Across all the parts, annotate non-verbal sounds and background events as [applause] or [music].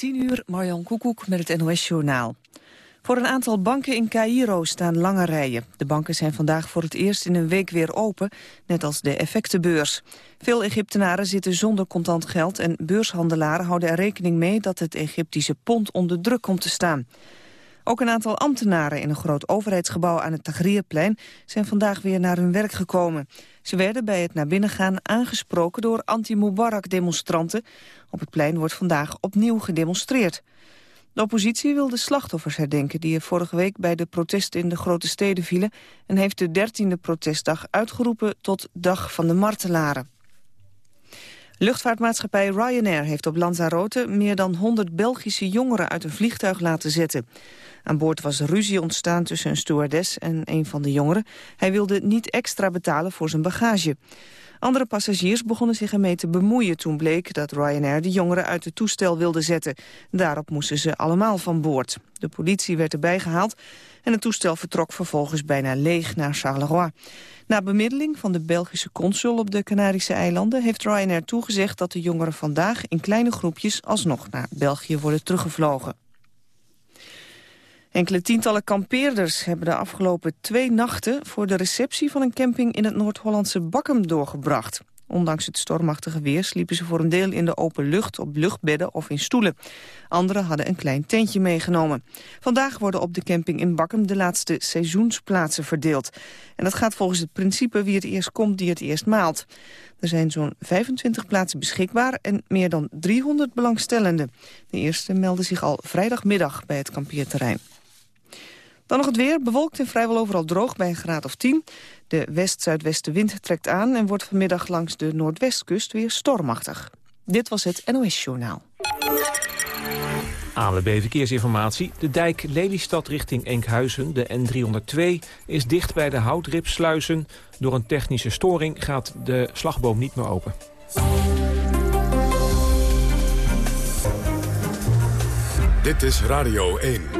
10 uur, Marjan Koekoek met het NOS-journaal. Voor een aantal banken in Cairo staan lange rijen. De banken zijn vandaag voor het eerst in een week weer open, net als de effectenbeurs. Veel Egyptenaren zitten zonder contant geld en beurshandelaren houden er rekening mee dat het Egyptische pond onder druk komt te staan. Ook een aantal ambtenaren in een groot overheidsgebouw aan het Tahrirplein zijn vandaag weer naar hun werk gekomen. Ze werden bij het naar binnen gaan aangesproken door anti-Mubarak-demonstranten. Op het plein wordt vandaag opnieuw gedemonstreerd. De oppositie wil de slachtoffers herdenken die er vorige week bij de protesten in de grote steden vielen en heeft de dertiende protestdag uitgeroepen tot Dag van de Martelaren. Luchtvaartmaatschappij Ryanair heeft op Lanzarote meer dan 100 Belgische jongeren uit een vliegtuig laten zetten. Aan boord was ruzie ontstaan tussen een stewardess en een van de jongeren. Hij wilde niet extra betalen voor zijn bagage. Andere passagiers begonnen zich ermee te bemoeien toen bleek dat Ryanair de jongeren uit het toestel wilde zetten. Daarop moesten ze allemaal van boord. De politie werd erbij gehaald en het toestel vertrok vervolgens bijna leeg naar Charleroi. Na bemiddeling van de Belgische consul op de Canarische eilanden heeft Ryanair toegezegd dat de jongeren vandaag in kleine groepjes alsnog naar België worden teruggevlogen. Enkele tientallen kampeerders hebben de afgelopen twee nachten... voor de receptie van een camping in het Noord-Hollandse Bakkum doorgebracht. Ondanks het stormachtige weer sliepen ze voor een deel in de open lucht... op luchtbedden of in stoelen. Anderen hadden een klein tentje meegenomen. Vandaag worden op de camping in Bakkum de laatste seizoensplaatsen verdeeld. En dat gaat volgens het principe wie het eerst komt, die het eerst maalt. Er zijn zo'n 25 plaatsen beschikbaar en meer dan 300 belangstellenden. De eerste melden zich al vrijdagmiddag bij het kampeerterrein. Dan nog het weer, bewolkt en vrijwel overal droog bij een graad of 10. De west-zuidwestenwind trekt aan en wordt vanmiddag langs de noordwestkust weer stormachtig. Dit was het NOS Journaal. ANWB Verkeersinformatie. De dijk Lelystad richting Enkhuizen, de N302, is dicht bij de houtripsluizen. Door een technische storing gaat de slagboom niet meer open. Dit is Radio 1.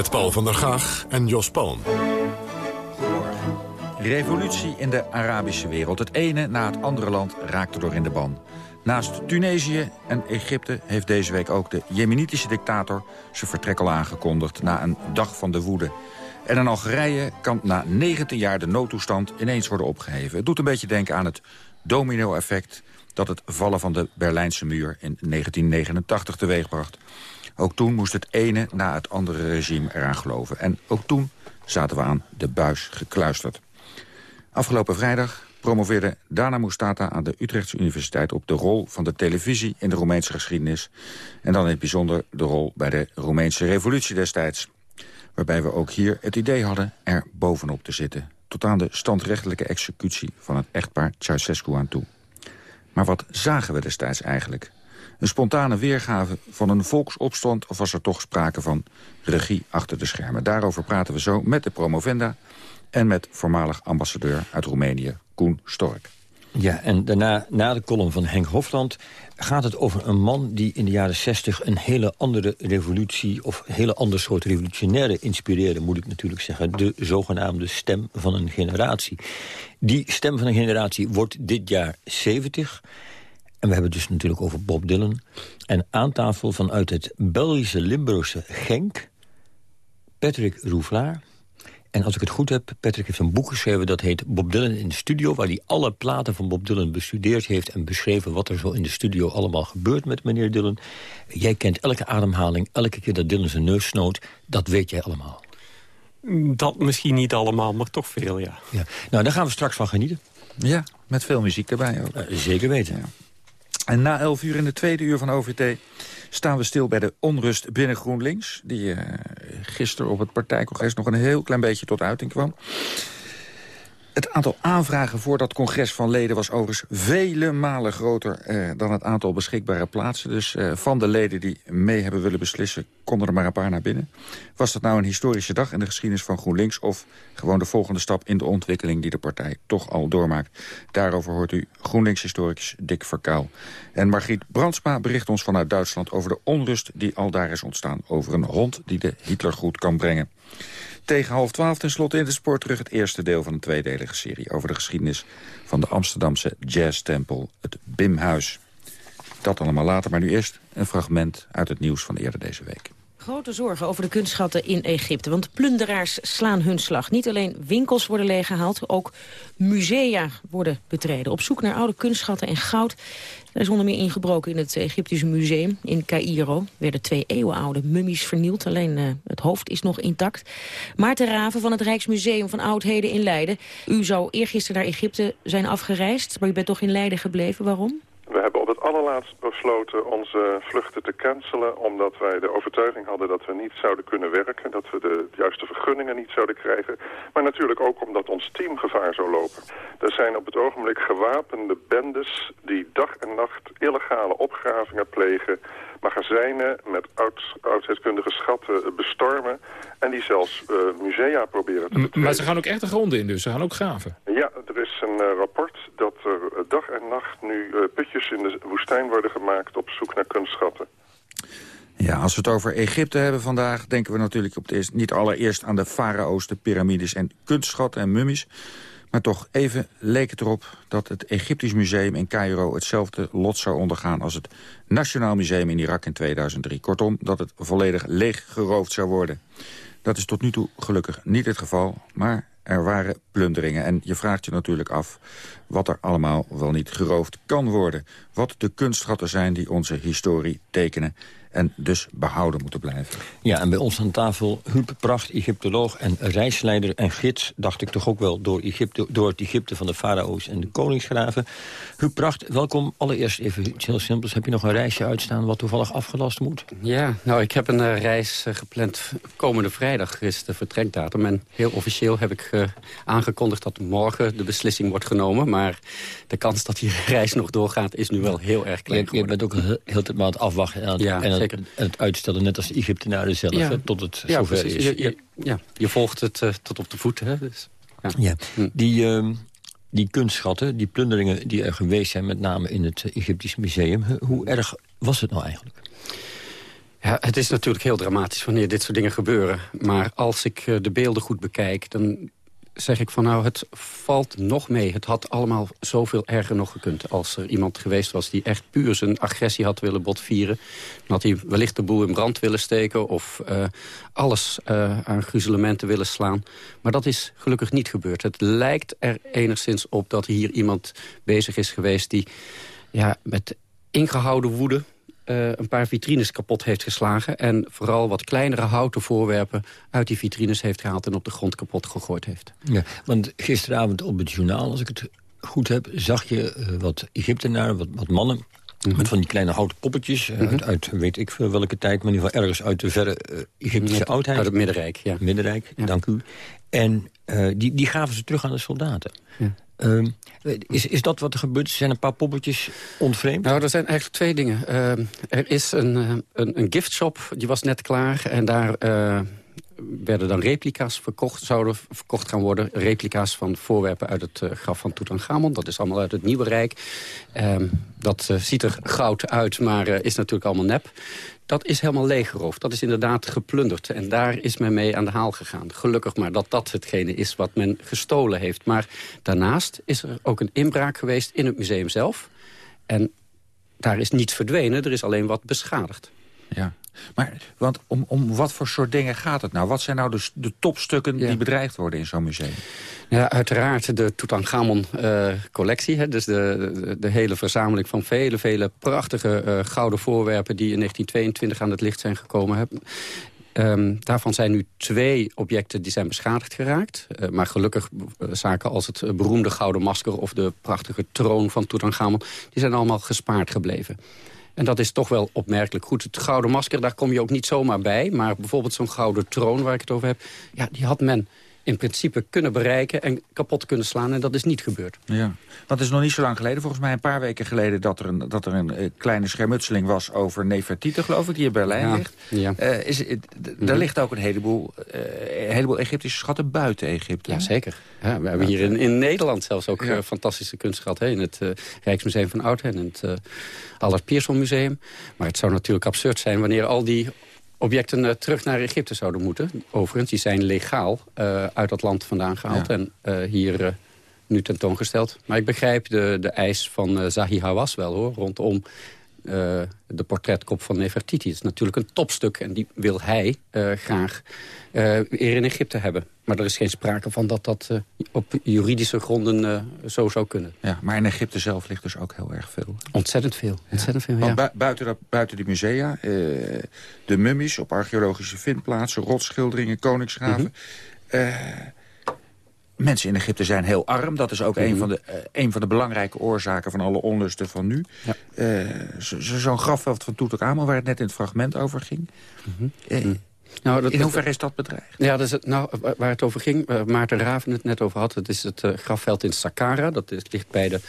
Met Paul van der Gaag en Jos Palm. Revolutie in de Arabische wereld. Het ene na het andere land raakte door in de ban. Naast Tunesië en Egypte heeft deze week ook de jemenitische dictator... zijn vertrek al aangekondigd na een dag van de woede. En in Algerije kan na 19 jaar de noodtoestand ineens worden opgeheven. Het doet een beetje denken aan het domino-effect... dat het vallen van de Berlijnse muur in 1989 teweegbracht. Ook toen moest het ene na het andere regime eraan geloven. En ook toen zaten we aan de buis gekluisterd. Afgelopen vrijdag promoveerde Dana Mustata aan de Utrechtse Universiteit... op de rol van de televisie in de Roemeense geschiedenis. En dan in het bijzonder de rol bij de Roemeense revolutie destijds. Waarbij we ook hier het idee hadden er bovenop te zitten. Tot aan de standrechtelijke executie van het echtpaar Ceausescu aan toe. Maar wat zagen we destijds eigenlijk? Een spontane weergave van een volksopstand... of was er toch sprake van regie achter de schermen? Daarover praten we zo met de promovenda... en met voormalig ambassadeur uit Roemenië, Koen Stork. Ja, en daarna, na de column van Henk Hofland... gaat het over een man die in de jaren 60 een hele andere revolutie... of een hele ander soort revolutionaire inspireerde, moet ik natuurlijk zeggen. De zogenaamde stem van een generatie. Die stem van een generatie wordt dit jaar 70... En we hebben het dus natuurlijk over Bob Dylan. En aan tafel vanuit het Belgische Limburgse Genk... Patrick Rouflaar. En als ik het goed heb, Patrick heeft een boek geschreven... dat heet Bob Dylan in de studio... waar hij alle platen van Bob Dylan bestudeerd heeft... en beschreven wat er zo in de studio allemaal gebeurt met meneer Dylan. Jij kent elke ademhaling, elke keer dat Dylan zijn neus snoot. Dat weet jij allemaal. Dat misschien niet allemaal, maar toch veel, ja. ja. Nou, daar gaan we straks van genieten. Ja, met veel muziek erbij ook. Uh, zeker weten. Ja. En na elf uur in de tweede uur van OVT staan we stil bij de onrust binnen GroenLinks... die uh, gisteren op het partijcongres nog een heel klein beetje tot uiting kwam. Het aantal aanvragen voor dat congres van leden was overigens vele malen groter eh, dan het aantal beschikbare plaatsen. Dus eh, van de leden die mee hebben willen beslissen, konden er maar een paar naar binnen. Was dat nou een historische dag in de geschiedenis van GroenLinks of gewoon de volgende stap in de ontwikkeling die de partij toch al doormaakt? Daarover hoort u GroenLinks-historicus Dick Verkuil. En Margriet Brandsma bericht ons vanuit Duitsland over de onrust die al daar is ontstaan over een hond die de Hitlergroet kan brengen. Tegen half twaalf tenslotte in de sport terug het eerste deel van een tweedelige serie... over de geschiedenis van de Amsterdamse jazztempel, het Bimhuis. Dat allemaal later, maar nu eerst een fragment uit het nieuws van eerder deze week. Grote zorgen over de kunstschatten in Egypte. Want plunderaars slaan hun slag. Niet alleen winkels worden leeggehaald, ook musea worden betreden. Op zoek naar oude kunstschatten en goud. Er is onder meer ingebroken in het Egyptische museum in Cairo. Er werden twee eeuwenoude mummies vernield. Alleen uh, het hoofd is nog intact. Maarten Raven van het Rijksmuseum van Oudheden in Leiden. U zou eergisteren naar Egypte zijn afgereisd, maar u bent toch in Leiden gebleven. Waarom? We hebben op het allerlaatst besloten onze vluchten te cancelen... omdat wij de overtuiging hadden dat we niet zouden kunnen werken... dat we de juiste vergunningen niet zouden krijgen. Maar natuurlijk ook omdat ons team gevaar zou lopen. Er zijn op het ogenblik gewapende bendes... die dag en nacht illegale opgravingen plegen magazijnen met oud, oudheidskundige schatten bestormen... en die zelfs uh, musea proberen te betreden. Maar ze gaan ook echt de grond in dus, ze gaan ook graven? Ja, er is een uh, rapport dat er dag en nacht nu uh, putjes in de woestijn worden gemaakt... op zoek naar kunstschatten. Ja, als we het over Egypte hebben vandaag... denken we natuurlijk op het eerst, niet allereerst aan de farao's, de piramides en kunstschatten en mummies... Maar toch, even leek het erop dat het Egyptisch Museum in Cairo... hetzelfde lot zou ondergaan als het Nationaal Museum in Irak in 2003. Kortom, dat het volledig leeg geroofd zou worden. Dat is tot nu toe gelukkig niet het geval, maar er waren plunderingen. En je vraagt je natuurlijk af wat er allemaal wel niet geroofd kan worden. Wat de kunstschatten zijn die onze historie tekenen en dus behouden moeten blijven. Ja, en bij ons aan tafel Huub Pracht, Egyptoloog en reisleider en gids... dacht ik toch ook wel door, Egypte, door het Egypte van de farao's en de koningsgraven. Huub Pracht, welkom. Allereerst even iets heel simpels. Heb je nog een reisje uitstaan wat toevallig afgelast moet? Ja, nou, ik heb een uh, reis uh, gepland. Komende vrijdag is de vertrekdatum. En heel officieel heb ik uh, aangekondigd dat morgen de beslissing wordt genomen. Maar de kans dat die [laughs] reis nog doorgaat is nu wel heel erg klein Je, je bent ook heel, heel tijd maar aan het afwachten. En ja, en zeker. En het uitstellen, net als de Egyptenaren zelf, ja. hè, tot het zover precies. is. Je, je, ja, je volgt het uh, tot op de voet. Hè, dus, ja. ja. Hm. Die, uh, die kunstschatten, die plunderingen die er geweest zijn... met name in het Egyptisch museum, hoe erg was het nou eigenlijk? Ja, het is natuurlijk heel dramatisch wanneer dit soort dingen gebeuren. Maar als ik uh, de beelden goed bekijk... dan zeg ik van nou, het valt nog mee. Het had allemaal zoveel erger nog gekund. Als er iemand geweest was die echt puur zijn agressie had willen botvieren... dan had hij wellicht de boel in brand willen steken... of uh, alles uh, aan gruzelementen willen slaan. Maar dat is gelukkig niet gebeurd. Het lijkt er enigszins op dat hier iemand bezig is geweest... die ja, met ingehouden woede uh, een paar vitrines kapot heeft geslagen... en vooral wat kleinere houten voorwerpen uit die vitrines heeft gehaald... en op de grond kapot gegooid heeft. Ja, want gisteravond op het journaal, als ik het goed heb... zag je uh, wat Egyptenaren, wat, wat mannen... Mm -hmm. Met van die kleine houten poppetjes uh, mm -hmm. uit, uit, weet ik veel welke tijd... maar in ieder geval ergens uit de verre Egyptische Met, oudheid. Uit het Middenrijk, ja. Middenrijk, ja. dank u. En die, die gaven ze terug aan de soldaten. Ja. Um, is, is dat wat er gebeurt? Zijn een paar poppetjes ontvreemd? Nou, er zijn eigenlijk twee dingen. Uh, er is een, een, een giftshop, die was net klaar. En daar uh, werden dan replica's verkocht, zouden verkocht gaan worden. Replica's van voorwerpen uit het uh, graf van Tutankhamon. Dat is allemaal uit het Nieuwe Rijk. Um, dat uh, ziet er goud uit, maar uh, is natuurlijk allemaal nep. Dat is helemaal leeggeroofd. Dat is inderdaad geplunderd. En daar is men mee aan de haal gegaan. Gelukkig maar dat dat hetgene is wat men gestolen heeft. Maar daarnaast is er ook een inbraak geweest in het museum zelf. En daar is niets verdwenen, er is alleen wat beschadigd. Ja, maar want om, om wat voor soort dingen gaat het nou? Wat zijn nou de, de topstukken ja. die bedreigd worden in zo'n museum? Ja, uiteraard de Tutankhamon-collectie. Uh, dus de, de, de, hele verzameling van vele, vele prachtige uh, gouden voorwerpen... die in 1922 aan het licht zijn gekomen. Um, daarvan zijn nu twee objecten die zijn beschadigd geraakt. Uh, maar gelukkig uh, zaken als het beroemde gouden masker... of de prachtige troon van Tutankhamon... die zijn allemaal gespaard gebleven. En dat is toch wel opmerkelijk goed. Het gouden masker, daar kom je ook niet zomaar bij. Maar bijvoorbeeld zo'n gouden troon waar ik het over heb... ja, die had men in principe kunnen bereiken en kapot kunnen slaan. En dat is niet gebeurd. Ja, het is nog niet zo lang geleden, volgens mij een paar weken geleden... dat er een, dat er een eh, kleine schermutseling was over Nefertiti, geloof ik, die in Berlijn Ja, ligt. ja. Eh, is, Daar Mhm. ligt ook een heleboel, eh, een heleboel Egyptische schatten buiten Egypte. Ja, zeker. Ja, we hebben hier in, in Nederland zelfs ook Ja. fantastische kunst gehad. Hè? In het Rijksmuseum van Oudheden en het eh Allard Pierson Museum. Maar het zou natuurlijk absurd zijn wanneer al die objecten eh, terug naar Egypte zouden moeten. Overigens, die zijn legaal eh, uit dat land vandaan gehaald Ja. en eh, hier nu tentoongesteld. Maar ik begrijp de, de eis van Zahi Hawass wel hoor, rondom eh, de portretkop van Nefertiti. Het is natuurlijk een topstuk en die wil hij eh, graag eh, weer in Egypte hebben. Maar er is geen sprake van dat dat op juridische gronden zo zou kunnen. Ja, maar in Egypte zelf ligt dus ook heel erg veel. Ontzettend veel. Ontzettend veel, ja. bui- buiten, dat, buiten die musea, de mummies op archeologische vindplaatsen... rotschilderingen, koningsgraven... Mhm. Mensen in Egypte zijn heel arm. Dat is ook een, van de, eh, een van de belangrijke oorzaken van alle onlusten van nu. Ja. Eh, zo- zo- Zo'n grafveld van Tutankhamon, waar het net in het fragment over ging. Eh, Nou, dat, In hoeverre is dat bedreigd? Ja, dat het, nou, wa- waar het over ging, waar Maarten Raven het net over had... het is het grafveld in Saqqara. Dat is, ligt bij de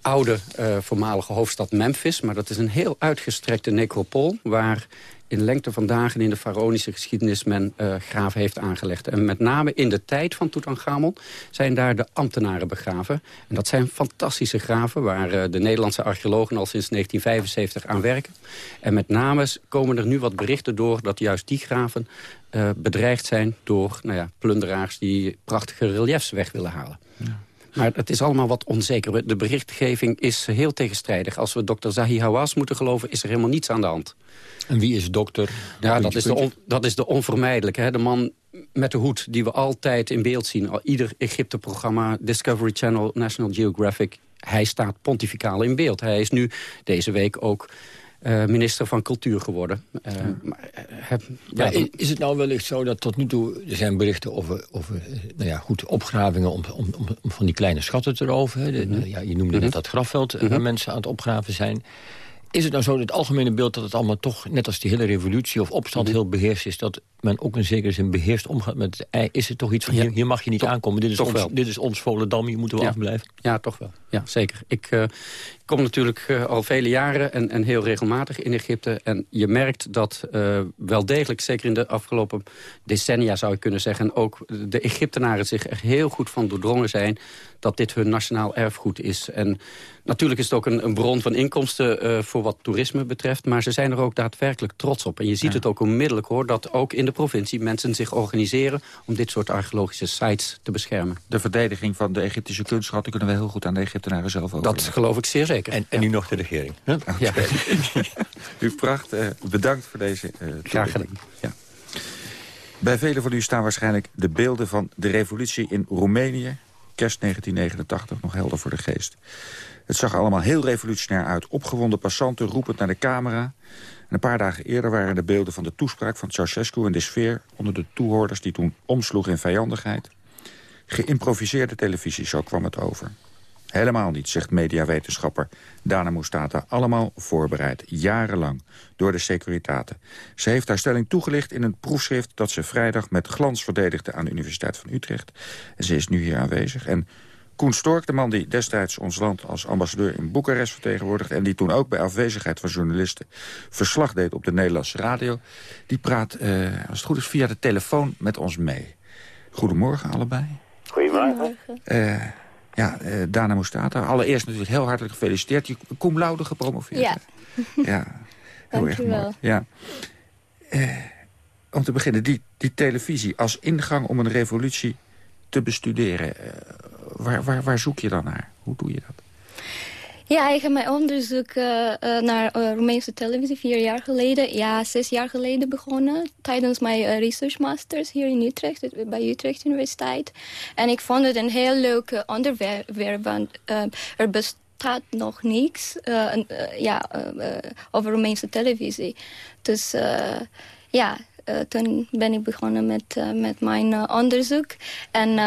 oude voormalige hoofdstad Memphis. Maar dat is een heel uitgestrekte necropool... waar in lengte van dagen in de faraonische geschiedenis men eh, graven heeft aangelegd. En met name in de tijd van Tutankhamon zijn daar de ambtenaren begraven. En dat zijn fantastische graven waar eh, de Nederlandse archeologen al sinds 1975 aan werken. En met name komen er nu wat berichten door dat juist die graven eh, bedreigd zijn door nou ja, plunderaars die prachtige reliefs weg willen halen. Maar het is allemaal wat onzeker. De berichtgeving is heel tegenstrijdig. Als we dokter Zahi Hawass moeten geloven, is er helemaal niets aan de hand. En wie is dokter? Ja, dat is, de on- dat is de onvermijdelijke. Hè? De man met de hoed die we altijd in beeld zien. Ieder Egypte-programma, Discovery Channel, National Geographic... hij staat pontificaal in beeld. Hij is nu deze week ook eh, minister van Cultuur geworden. Eh, maar, eh, heb- ja, is het nou wellicht zo dat tot nu toe... er zijn berichten over, over nou ja, goed, opgravingen om, om, van die kleine schatten te roven. Mhm. ja, je noemde net dat grafveld waar mensen aan het opgraven zijn. Is het nou zo, het algemene beeld, dat het allemaal toch... net als die hele revolutie of opstand Mhm. heel beheerst is... dat men ook in zekere zin beheerst omgaat met? Is het toch iets van, Ja. hier, hier mag je niet Toch- aankomen. Dit is, ons, wel. dit is ons Volendam, hier moeten we Ja. afblijven. Ja, toch wel. Ja, zeker. Ik eh, kom natuurlijk eh, al vele jaren en, en heel regelmatig in Egypte. En je merkt dat eh, wel degelijk, zeker in de afgelopen decennia zou ik kunnen zeggen... en ook de Egyptenaren zich er heel goed van doordrongen zijn... dat dit hun nationaal erfgoed is. En natuurlijk is het ook een, een bron van inkomsten voor wat toerisme betreft... maar ze zijn er ook daadwerkelijk trots op. En je ziet het ook onmiddellijk hoor, dat ook in de provincie mensen zich organiseren... om dit soort archeologische sites te beschermen. De verdediging van de Egyptische kunstschatten... kunnen we heel goed aan de Egyptenaren zelf Dat overlaten. geloof ik zeer zeker. En, en nu nog de regering. Ja, [laughs] U pracht, eh, bedankt voor deze eh graag toelichting. gedaan. Bij velen van u staan waarschijnlijk de beelden van de revolutie in Roemenië. Kerst 1989, nog helder voor de geest. Het zag allemaal heel revolutionair uit. Opgewonden passanten roepend naar de camera. En een paar dagen eerder waren de beelden van de toespraak van Ceausescu... en de sfeer onder de toehoorders die toen omsloeg in vijandigheid. Geïmproviseerde televisie, zo kwam het over. Helemaal niet, zegt mediawetenschapper Dana Moustata. Allemaal voorbereid, jarenlang, door de Securitate. Ze heeft haar stelling toegelicht in een proefschrift... dat ze vrijdag met glans verdedigde aan de Universiteit van Utrecht. En ze is nu hier aanwezig. En Koen Stork, de man die destijds ons land als ambassadeur in Boekarest vertegenwoordigde... en die toen ook bij afwezigheid van journalisten verslag deed op de Nederlandse radio... die praat, eh, als het goed is, via de telefoon met ons mee. Goedemorgen allebei. Goedemorgen. Eh, ja, eh, Dana Moustata. Allereerst natuurlijk heel hartelijk gefeliciteerd. Je cum laude gepromoveerd. Ja. [laughs] Ja, heel erg Dankjewel. mooi. Ja. Eh, om te beginnen, die, die televisie als ingang om een revolutie te bestuderen. eh, waar, waar, waar zoek je dan naar? Hoe doe je dat? Ja, ik heb mijn onderzoek eh, eh, naar eh, Roemeense televisie vier jaar geleden, ja, zes jaar geleden begonnen. Tijdens mijn research masters hier in Utrecht, bij Utrecht Universiteit. En ik vond het een heel leuk onderwerp, want er bestaat nog niks ja, over Roemeense televisie. Dus ja, toen ben ik begonnen met, met mijn onderzoek. En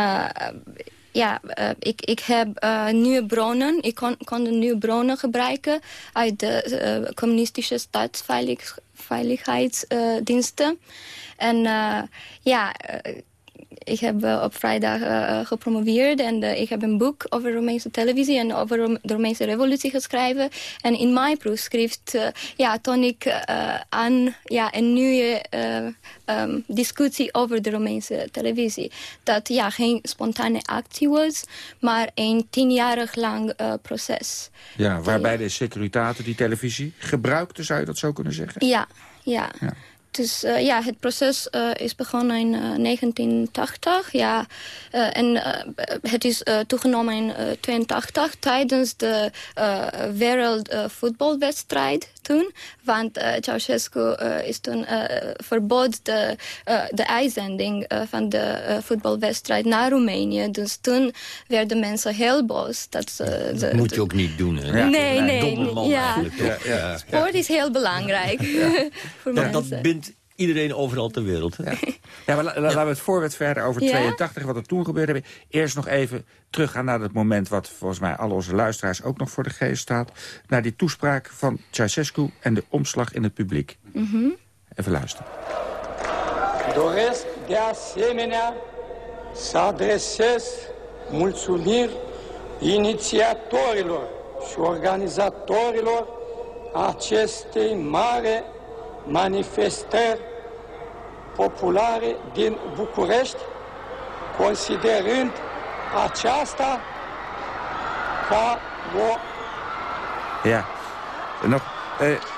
ja, eh, ik, ik heb eh, nieuwe bronnen. Ik kon, kon de nieuwe bronnen gebruiken uit de eh, communistische staatsveiligheidsdiensten. en eh, ja, ik heb op vrijdag gepromoveerd en ik heb een boek over Romeinse televisie en over de Romeinse revolutie geschreven. En in mijn proefschrift ja, toon ik aan ja, een nieuwe um, discussie over de Romeinse televisie. Dat ja, geen spontane actie was, maar een tienjarig lang proces. Ja, waarbij de Securitate die televisie gebruikte, zou je dat zo kunnen zeggen? Ja, ja. ja. Dus uh, ja, het proces uh, is begonnen in uh, 1980. Ja, en het is toegenomen in 1982 tijdens de wereldvoetbalwedstrijd toen. Want Ceausescu is toen verbood de, de uitzending van de voetbalwedstrijd naar Roemenië. Dus toen werden mensen heel boos. Dat, ze, dat moet je ook niet doen, hè? Ja. Nee, nee. nee ja. Ja, ja. Sport is heel belangrijk [laughs] voor mensen. Dat bindt iedereen overal ter wereld. Ja, [laughs] ja maar laten we het voorwet verder over 82, wat er toen gebeurde. Eerst nog even teruggaan naar het moment... wat volgens mij al onze luisteraars ook nog voor de geest staat... naar die toespraak van Ceausescu en de omslag in het publiek. Mm -hmm. Even luisteren. Doresc de asemenea să adresez mulțumiri inițiatorilor și organizatorilor acestei mare manifestări populare din București, considerând aceasta ca o... Ja, nog... Uh,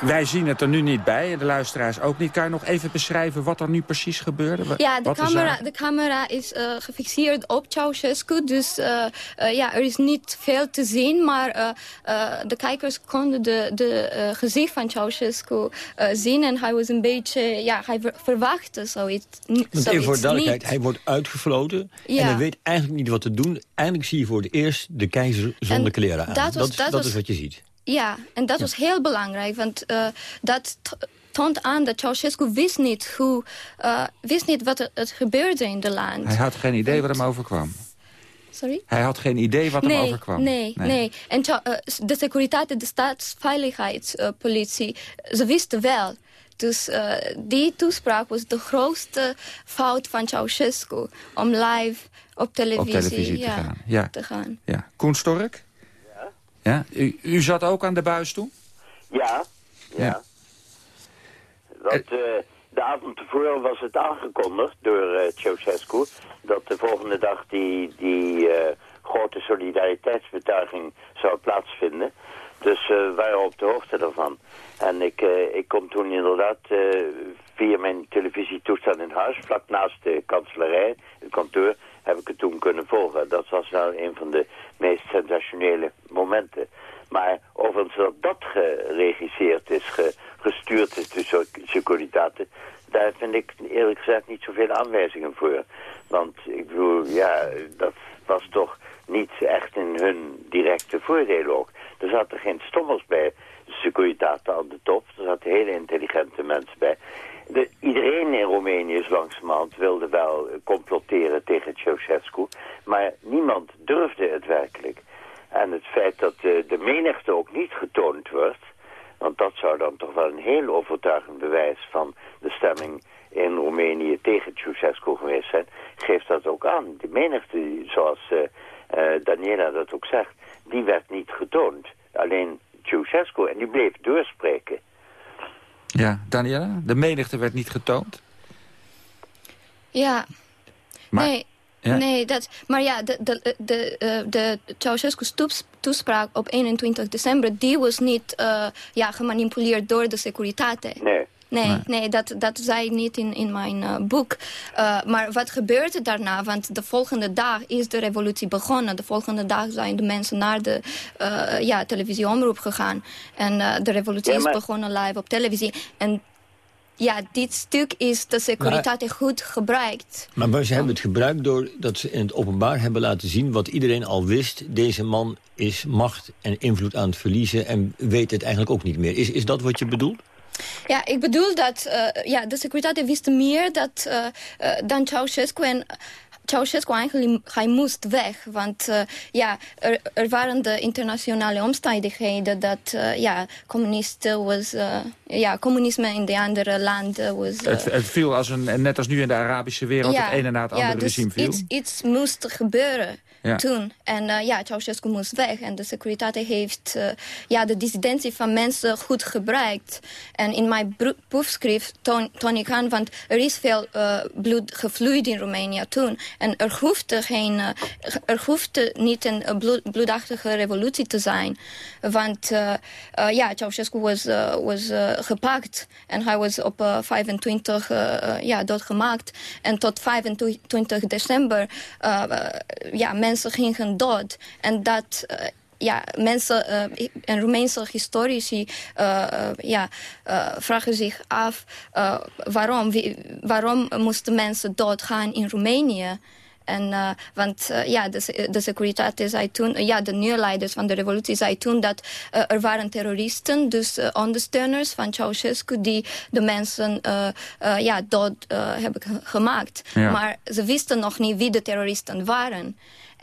Wij zien het er nu niet bij en de luisteraars ook niet. Kan je nog even beschrijven wat er nu precies gebeurde? Ja, de, camera, de camera is uh, gefixeerd op Ceausescu. Dus uh, uh, ja, er is niet veel te zien. Maar de kijkers konden de, de gezicht van Ceausescu zien. En hij was een beetje... Ja, hij verwachtte zoiets, zoiets Even voor duidelijkheid, hij wordt uitgefloten. Ja. En hij weet eigenlijk niet wat te doen. Eindelijk zie je voor het eerst de keizer zonder kleren aan. Dat, was, dat, dat, dat is wat je ziet. Ja, en dat was heel belangrijk, want uh, dat toont aan dat Ceausescu wist niet, hoe, uh, wist niet wat er, het gebeurde in de land. Hij had geen idee wat hem overkwam. Sorry? Hij had geen idee wat nee, hem overkwam. Nee, nee. nee. En uh, de securiteit, de staatsveiligheidspolitie, ze wisten wel. Dus die toespraak was de grootste fout van Ceausescu. Om live op televisie, op televisie ja, te gaan. Ja. Te gaan. ja. Koen Stork? Ja? U, u zat ook aan de buis toen? Ja, ja. Want uh, de avond tevoren was het aangekondigd door uh, Ceausescu... dat de volgende dag die, die uh, grote solidariteitsbetuiging zou plaatsvinden. Dus we waren op de hoogte daarvan. En ik, ik kom toen inderdaad via mijn televisietoestel in huis... vlak naast de kanselarij, het kantoor heb ik het toen kunnen volgen. Dat was nou een van de meest sensationele momenten. Maar overigens dat dat geregisseerd is, gestuurd is, de securiteiten... daar vind ik eerlijk gezegd niet zoveel aanwijzingen voor. Want ik bedoel, ja, dat was toch niet echt in hun directe voordeel ook. Er zaten geen stommels bij, de securiteiten aan de top. Er zaten hele intelligente mensen bij iedereen in Roemenië is langzamerhand wilde wel comploteren tegen Ceausescu. Maar niemand durfde het werkelijk. En het feit dat de, de menigte ook niet getoond wordt... want dat zou dan toch wel een heel overtuigend bewijs van de stemming in Roemenië tegen Ceausescu geweest zijn... geeft dat ook aan. De menigte, zoals uh, Daniela dat ook zegt, die werd niet getoond. Alleen Ceausescu en die bleef doorspreken. Ja, Daniela, de menigte werd niet getoond? Ja. nee, nee dat, maar ja, de, de, de, eh, de Ceausescu's toespraak op 21 december... die was niet uh, ja, gemanipuleerd door de securiteiten. Nee. Nee, nee, dat, dat zei ik niet in, in mijn uh, boek. Uh, maar wat gebeurde daarna? Want de volgende dag is de revolutie begonnen. De volgende dag zijn de mensen naar de uh, ja, televisieomroep gegaan. En de revolutie ja, maar... is begonnen live op televisie. En ja, dit stuk is de securiteiten goed gebruikt. Maar, maar ze hebben het gebruikt doordat ze in het openbaar hebben laten zien... wat iedereen al wist. Deze man is macht en invloed aan het verliezen... en weet het eigenlijk ook niet meer. Is, is dat wat je bedoelt? Ja, ik bedoel dat uh, ja, de securiteiten wisten meer dat, uh, uh, dan Ceausescu. En Ceausescu eigenlijk, hij moest weg. Want uh, ja, er, er, waren de internationale omstandigheden dat uh, ja, communisten was, uh, ja, communisme in de andere landen was... Het, het, viel als een, net als nu in de Arabische wereld, ja, het ene na het andere ja, dus regime viel. Iets, iets moest gebeuren toen. En uh, ja, Ceausescu moest weg. En de Securitate heeft uh, ja, de dissidentie van mensen goed gebruikt. En in mijn proefschrift toon, ik aan, want er is veel uh, bloed gevloeid in Roemenië toen. En er hoefde, geen, er hoefde niet een bloed, bloedachtige revolutie te zijn. Want ja, Ceausescu was, was gepakt. En hij was op 25 ja, doodgemaakt. En tot 25 december ja, mensen mensen gingen dood. En dat... Uh, ja, mensen uh, en Roemeense historici uh, ja, vragen zich af waarom, wie, waarom moesten mensen doodgaan in Roemenië. En, want ja, de, de Securitate zei toen, ja, de nieuwe leiders van de revolutie zei toen dat er waren terroristen, dus ondersteuners van Ceausescu, die de mensen ja, dood hebben gemaakt. Ja. Maar ze wisten nog niet wie de terroristen waren.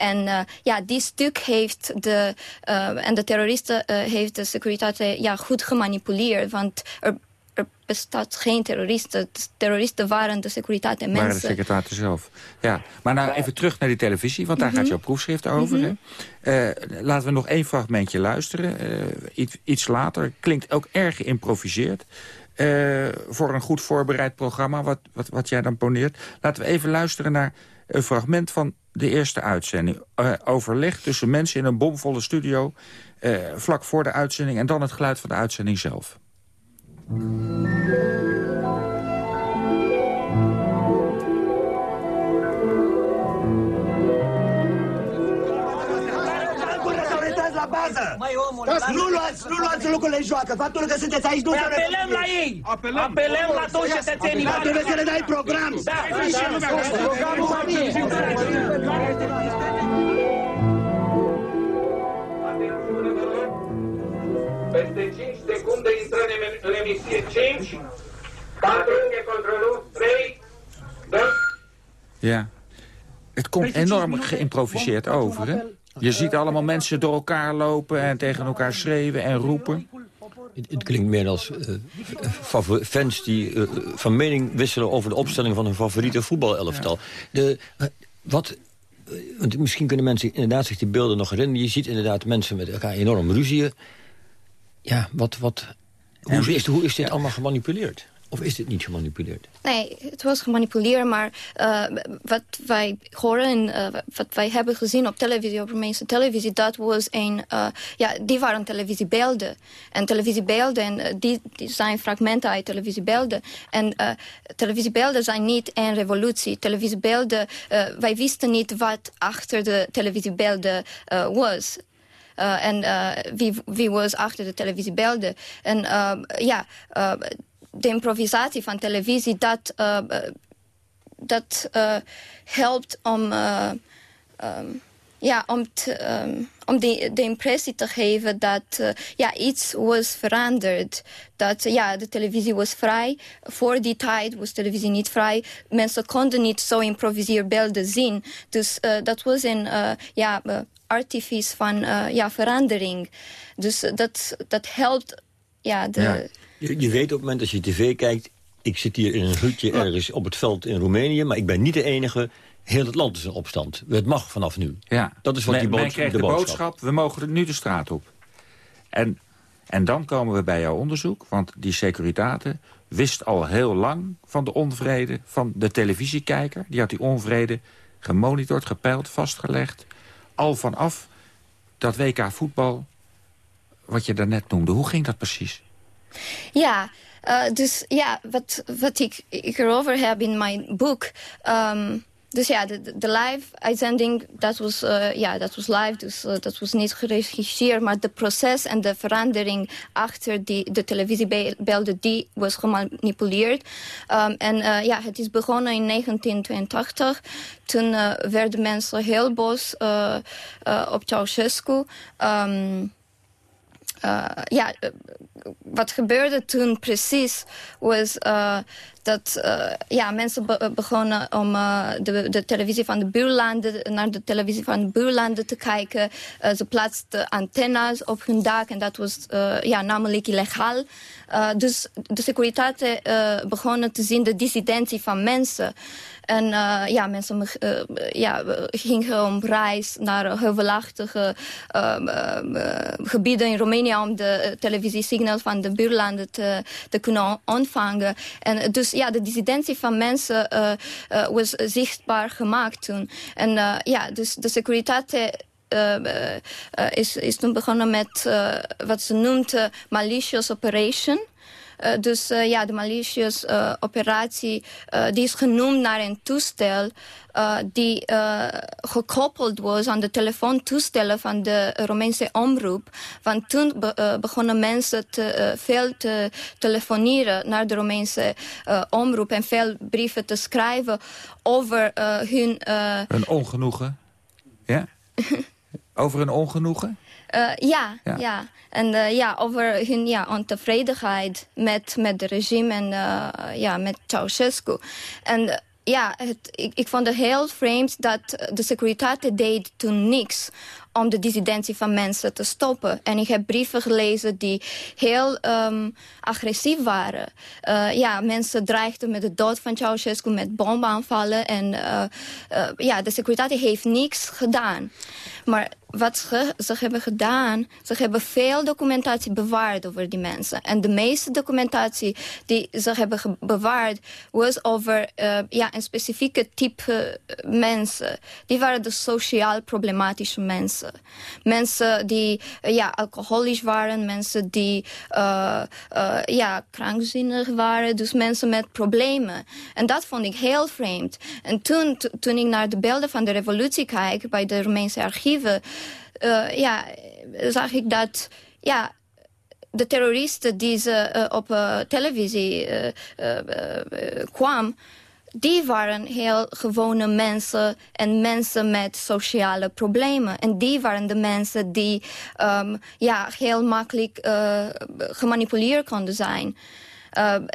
En uh, ja, die stuk heeft de, uh, en de terroristen uh, heeft de securiteiten ja, goed gemanipuleerd. Want er, er bestaat geen terroristen. Terroristen waren de securiteiten mensen. Waren de securiteiten zelf. Ja, maar nou even terug naar die televisie, want daar mm -hmm. gaat jouw proefschrift over. Mm -hmm. laten we nog één fragmentje luisteren. Iets, iets, later. Klinkt ook erg geïmproviseerd. voor een goed voorbereid programma, wat, wat, wat jij dan poneert. Laten we even luisteren naar een fragment van de eerste uitzending. Uh, overleg tussen mensen in een bomvolle studio... Uh, vlak voor de uitzending en dan het geluid van de uitzending zelf. Bază! Măi, omule, nu luați, nu luați lucrurile în joacă. Faptul că sunteți aici nu... Păi apelăm la ei! Apelăm, apelăm la toți cetățenii. Dar trebuie să le dai program. Da, da, da. Programul fi. Peste 5 secunde intră în emisie. 5, 4, controlul, 3, 2... Ja. Het komt enorm geïmproviseerd over, hè? Je ziet allemaal mensen door elkaar lopen en tegen elkaar schreeuwen en roepen. Het, klinkt meer als uh, fans die uh, van mening wisselen... over de opstelling van hun favoriete voetbalelftal. De, uh, wat, want misschien kunnen mensen inderdaad zich die beelden nog herinneren. Je ziet inderdaad mensen met elkaar enorm ruzieën. Ja, wat, wat, hoe, is, hoe is dit allemaal gemanipuleerd? Of is dit niet gemanipuleerd? Nee, het was gemanipuleerd, maar uh, wat wij horen en uh, wat wij hebben gezien op televisie, op Romeinse televisie, dat was een, uh, ja, die waren televisiebeelden. En televisiebeelden, die, die zijn fragmenten uit televisiebeelden. En televisiebeelden zijn niet een revolutie. Televisiebeelden, wij wisten niet wat achter de televisiebeelden was. En wie, wie was achter de televisiebeelden. En ja, de improvisatie van televisie, dat, uh, dat uh, helpt om, um, ja, om, te, um, om de, de, impressie te geven dat ja, iets was veranderd. Dat ja, de televisie was vrij. Voor die tijd was televisie niet vrij. Mensen konden niet zo improviseerbeelden zien. Dus dat was een ja, artifice van ja, verandering. Dus dat, dat helpt ja, de... je, je, weet op het moment als je tv kijkt... ik zit hier in een hutje ergens op het veld in Roemenië... maar ik ben niet de enige. Heel het land is in opstand. Het mag vanaf nu. Ja. Dat is wat die boodschap... de, de boodschap, we mogen nu de straat op. En, en dan komen we bij jouw onderzoek, want die Securitate wist al heel lang van de onvrede van de televisiekijker. Die had die onvrede gemonitord, gepeild, vastgelegd. Al vanaf dat WK voetbal, wat je daarnet noemde. Hoe ging dat precies? Ja, uh, dus ja, wat, wat ik, ik erover heb in mijn boek... Um, dus ja, de, de live-uitzending, dat was, uh, ja, dat was live, dus uh, dat was niet geregisseerd. Maar de proces en de verandering achter die, de televisiebeelden, die was gemanipuleerd. Um, en uh, ja, het is begonnen in 1982. Toen werden mensen heel boos op Ceausescu. Um, ja, wat gebeurde toen precies was dat ja, mensen begonnen om de, de televisie van de buurlanden... naar de televisie van de buurlanden te kijken. ze plaatsten antennes op hun dak en dat was ja, namelijk illegaal. dus de securiteiten begonnen te zien de dissidentie van mensen... En ja, mensen ja, gingen op reis naar heuvelachtige gebieden in Roemenië... om de televisiesignal van de buurlanden te, te kunnen ontvangen. En dus ja, de dissidentie van mensen was zichtbaar gemaakt toen. En ja, dus de securiteit... Uh, is, is toen begonnen met wat ze noemt malicious operation. Uh, dus uh, ja, de malicious uh, operatie die is genoemd naar een toestel die gekoppeld was aan de telefoontoestellen van de Romeinse omroep. Want toen be begonnen mensen te, veel te telefoneren naar de Romeinse omroep en veel brieven te schrijven over hun... Een ongenoegen, ja? [laughs] over een ongenoegen? Uh, ja, ja, ja. En uh, ja, over hun ja, ontevredenheid met, met het regime en uh, ja, met Ceausescu. En ja, het, ik, ik vond het heel vreemd dat de securiteiten deed toen niks om de dissidentie van mensen te stoppen. En ik heb brieven gelezen die heel um, agressief waren. Uh, ja, mensen dreigden met de dood van Ceausescu, met bombaanvallen. En uh, uh, ja, de securiteiten heeft niks gedaan. Maar wat ze, ze, hebben gedaan, ze hebben veel documentatie bewaard over die mensen. En de meeste documentatie die ze hebben bewaard was over uh, ja, een specifieke type mensen. Die waren de sociaal problematische mensen. Mensen die uh, ja, alcoholisch waren, mensen die ja, krankzinnig waren. Dus mensen met problemen. En dat vond ik heel vreemd. En toen, toen ik naar de beelden van de revolutie kijk bij de Romeinse archieven... Uh, ja, zag ik dat ja, de terroristen die ze uh, op uh, televisie kwam, die waren heel gewone mensen en mensen met sociale problemen. En die waren de mensen die um, ja, heel makkelijk gemanipuleerd konden zijn.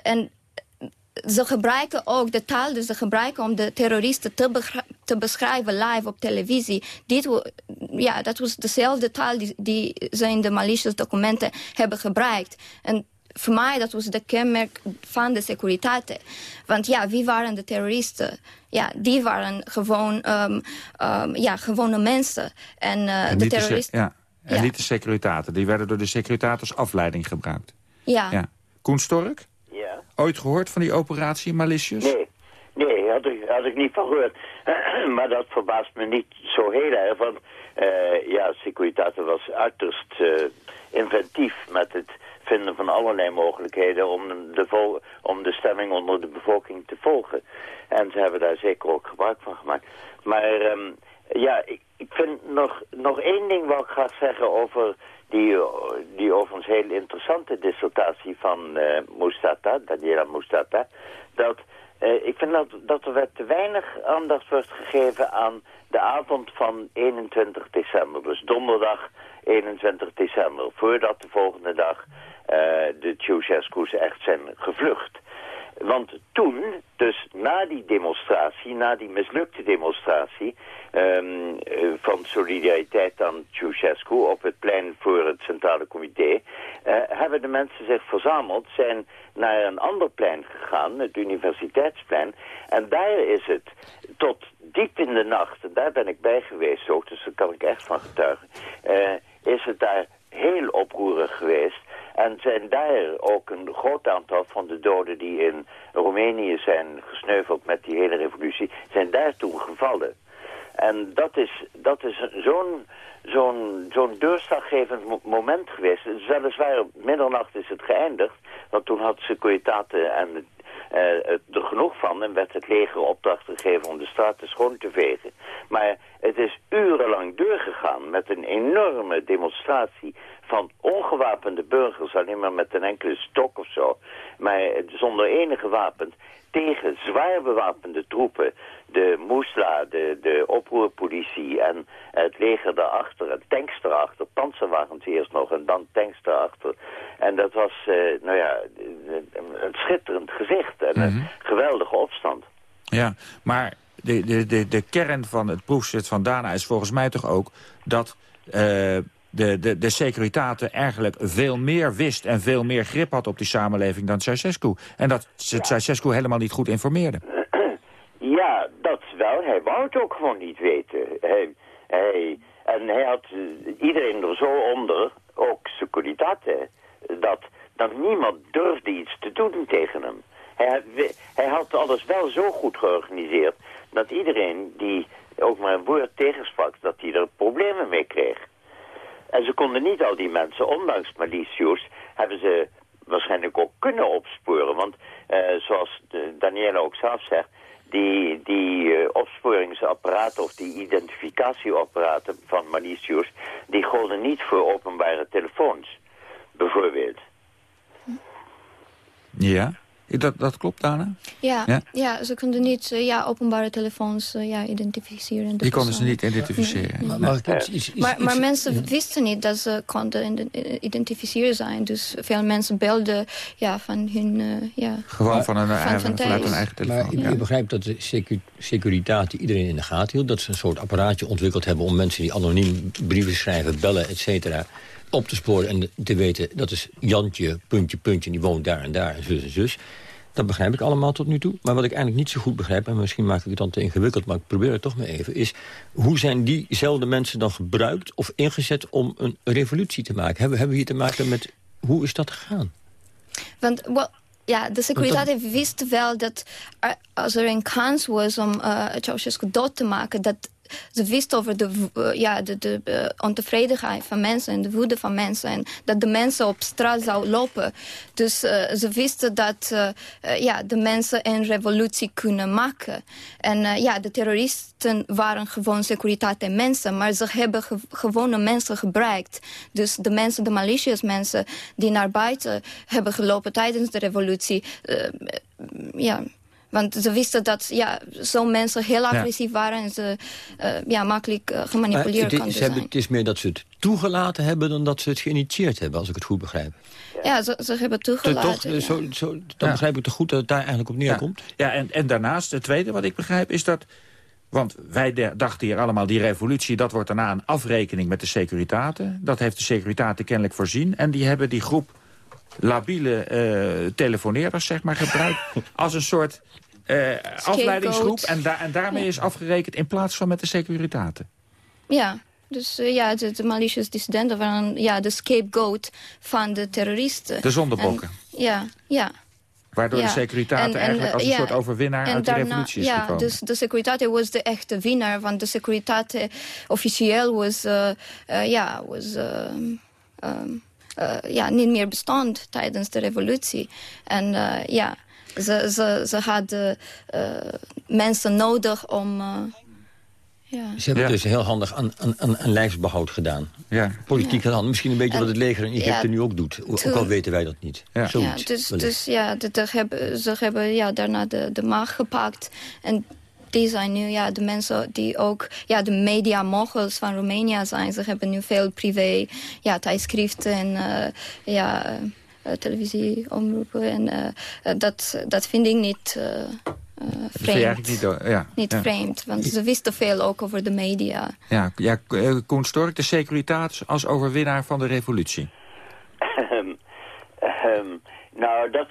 en ze gebruiken ook de taal die ze gebruiken om de terroristen te, te beschrijven live op televisie. Dit, ja, dat was dezelfde taal die, die ze in de malicious documenten hebben gebruikt. En voor mij dat was de kenmerk van de securiteiten. Want ja, wie waren de terroristen? Ja, die waren gewoon um, um, ja, gewone mensen. En, uh, en de terroristen... Ja. En ja. niet de securitaten. Die werden door de securitaten afleiding gebruikt. Ja. ja. Koen Stork? Ooit gehoord van die operatie Malicious? Nee. Nee, had ik, had ik niet van gehoord. [clears throat] maar dat verbaast me niet zo heel erg. Want uh, ja, Securitate was uiterst uh, inventief met het vinden van allerlei mogelijkheden om de, om de stemming onder de bevolking te volgen. En ze hebben daar zeker ook gebruik van gemaakt. Maar um, ja, ik, ik vind nog, nog één ding wat ik graag zeggen over die, die overigens heel interessante dissertatie van uh, Daniela Mustata, dat uh, ik vind dat, dat er te weinig aandacht wordt gegeven aan de avond van 21 december. Dus donderdag 21 december, voordat de volgende dag uh, de Ceausescu's echt zijn gevlucht. Want toen, dus na die demonstratie, na die mislukte demonstratie... Um, van solidariteit aan Ceausescu op het plein voor het Centrale Comité... Uh, hebben de mensen zich verzameld, zijn naar een ander plein gegaan, het Universiteitsplein. En daar is het tot diep in de nacht, en daar ben ik bij geweest ook, dus daar kan ik echt van getuigen... Uh, is het daar heel oproerig geweest. En zijn daar ook een groot aantal van de doden die in Roemenië zijn gesneuveld met die hele revolutie, zijn daar toen gevallen. En dat is, dat is zo'n zo'n zo'n doorslaggevend moment geweest. Weliswaar op middernacht is het geëindigd, want toen had Securitate en uh, er genoeg van en werd het leger opdracht gegeven om de straten schoon te vegen. Maar het is urenlang doorgegaan met een enorme demonstratie van ongewapende burgers, alleen maar met een enkele stok of zo, maar zonder enige wapen, tegen zwaar bewapende troepen, de Moesla, de, de oproerpolitie en het leger daarachter, en tanks erachter, panzerwagens eerst nog en dan tanks daarachter. En dat was, uh, nou ja, een schitterend gezicht en een Ja, maar de, de, de, de kern van het proefschrift van Dana is volgens mij toch ook... dat uh, de, de, de Securitate eigenlijk veel meer wist... en veel meer grip had op die samenleving dan Ceausescu. En dat ja. Ceausescu helemaal niet goed informeerde. [clears throat] Ja, dat wel. Hij wou het ook gewoon niet weten. Hij, hij, en hij had iedereen er zo onder, ook Securitate... dat, dat niemand durfde iets te doen tegen hem. Hij, hij had alles wel zo goed georganiseerd dat iedereen die ook maar een woord tegensprak, dat hij er problemen mee kreeg. En ze konden niet al die mensen, ondanks Malicius, hebben ze waarschijnlijk ook kunnen opsporen. Want uh, zoals Daniela ook zelf zegt, die, die uh, opsporingsapparaten of die identificatieapparaten van Malicius, die golden niet voor openbare telefoons, bijvoorbeeld. Ja? Dat, dat klopt, Dana? Ja, ja? ja ze konden niet uh, ja, openbare telefoons uh, ja, identificeren. Die konden ze niet identificeren. Nee, nee. Maar, iets, maar, maar, mensen wisten niet dat ze konden identificeren zijn. Dus veel mensen belden ja, van hun... Uh, ja, Gewoon van, hun, eigen, van vanuit hun eigen telefoon. Maar ja. ik begrijp dat de secu Securitate iedereen in de gaten hield. Dat ze een soort apparaatje ontwikkeld hebben om mensen die anoniem brieven schrijven, bellen, et cetera op te sporen en te weten... dat is Jantje, puntje, puntje, die woont daar en daar en zus en zus. Dat begrijp ik allemaal tot nu toe. Maar wat ik eigenlijk niet zo goed begrijp... en misschien maak ik het dan te ingewikkeld, maar ik probeer het toch maar even... is hoe zijn diezelfde mensen dan gebruikt of ingezet om een revolutie te maken? Hebben, hebben we hier te maken met... hoe is dat gegaan? Want, well, ja, de Securitate dat... wist wel dat er, als er een kans was om uh, Ceausescu dood te maken... dat ze wist over de, uh, ja, de, uh, ontevredenheid van mensen en de woede van mensen. En dat de mensen op straat zouden lopen. Dus uh, ze wisten dat ja, de mensen een revolutie kunnen maken. En ja, de terroristen waren gewoon securiteit mensen. Maar ze hebben ge gewone mensen gebruikt. Dus de mensen, de malicious mensen die naar buiten hebben gelopen tijdens de revolutie... ja, want ze wisten dat ja, zo'n mensen heel agressief waren... en ze uh, ja, makkelijk uh, gemanipuleerd konden zijn. Het is meer dat ze het toegelaten hebben... dan dat ze het geïnitieerd hebben, als ik het goed begrijp. Ja, ze, ze hebben toegelaten. Toch, zo, zo, dan begrijp ik toch goed dat het daar eigenlijk op neerkomt? Ja, ja en, en daarnaast, het tweede wat ik begrijp, is dat... Want wij dachten hier allemaal, die revolutie... dat wordt daarna een afrekening met de Securitate. Dat heeft de Securitate kennelijk voorzien. En die hebben die groep labiele uh, telefoneerders zeg maar, gebruikt... [laughs] als een soort uh, afleidingsgroep. En, da en daarmee is afgerekend in plaats van met de Securitaten. Ja, dus uh, ja, de, de malicious dissidenten waren ja, de scapegoat van de terroristen. De zondebokken. En, ja, ja. Waardoor ja. de Securitate eigenlijk als een soort overwinnaar uit daarna, de revolutie is ja, gekomen. dus de Securitate was de echte winnaar. Want de Securitate officieel was, uh, ja, was um, ja, niet meer bestond tijdens de revolutie. En ja... Ze, ze, ze hadden uh, mensen nodig om... Uh, ja. Ze hebben ja. dus heel handig aan, aan, aan lijfsbehoud gedaan. Ja. Politiek ja. hand. Misschien een beetje en, wat het leger in Egypte ja, nu ook doet. Ook al weten wij dat niet. Ja. ja dus, dus ja, de, de hebben, ze hebben ja, daarna de, de macht gepakt. En die zijn nu ja, de mensen die ook ja, de media moguls van Roemenië zijn. Ze hebben nu veel privé ja, tijdschriften en uh, ja... Eh, televisieomroepen. En eh, eh, dat, dat vind ik niet... Uh, vreemd. Niet, ja, niet ja. vreemd, want ze wisten veel ook over de media. Ja, ja Koen Stork, de Securitate als overwinnaar van de revolutie. um, um, nou, dat,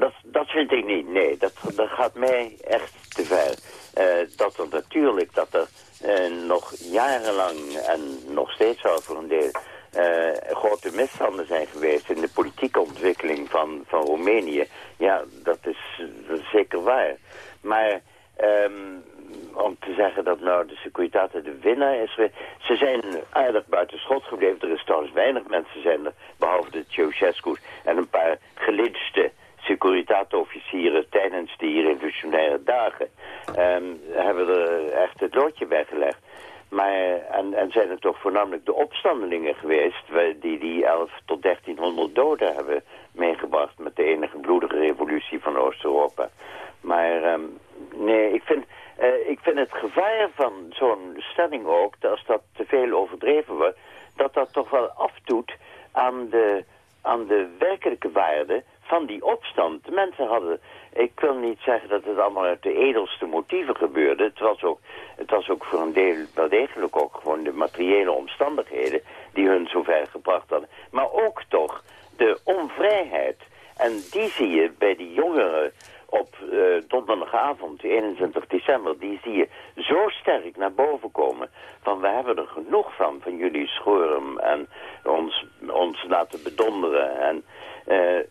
dat, dat vind ik niet. Nee, dat, dat gaat mij echt te ver. Uh, dat er natuurlijk dat er uh, nog jarenlang en nog steeds wel voor een deel uh, grote misstanden zijn geweest in de politieke ontwikkeling van, van Roemenië. Ja, dat is, zeker waar. Maar um, om te zeggen dat nou de Securitate de winnaar is... Ze zijn aardig buiten schot gebleven. Er is trouwens weinig mensen zijn er, behalve de Ceausescu's... en een paar gelidste Securitate-officieren tijdens die revolutionaire dagen... Um, hebben er echt het loodje bij gelegd. Maar, en, en zijn het toch voornamelijk de opstandelingen geweest... die die 11 tot 1300 doden hebben meegebracht... met de enige bloedige revolutie van Oost-Europa. Maar um, nee, ik vind, uh, ik vind het gevaar van zo'n stelling ook... Dat als dat te veel overdreven wordt... dat dat toch wel afdoet aan de, aan de werkelijke waarde van die opstand. Mensen hadden, ik wil niet zeggen dat het allemaal uit de edelste motieven gebeurde. Het was ook, het was ook voor een deel wel degelijk ook gewoon de materiële omstandigheden die hun zover gebracht hadden. Maar ook toch de onvrijheid. En die zie je bij die jongeren op uh, donderdagavond, 21 december, die zie je zo sterk naar boven komen. Van we hebben er genoeg van, van jullie schorm en ons, ons laten bedonderen. En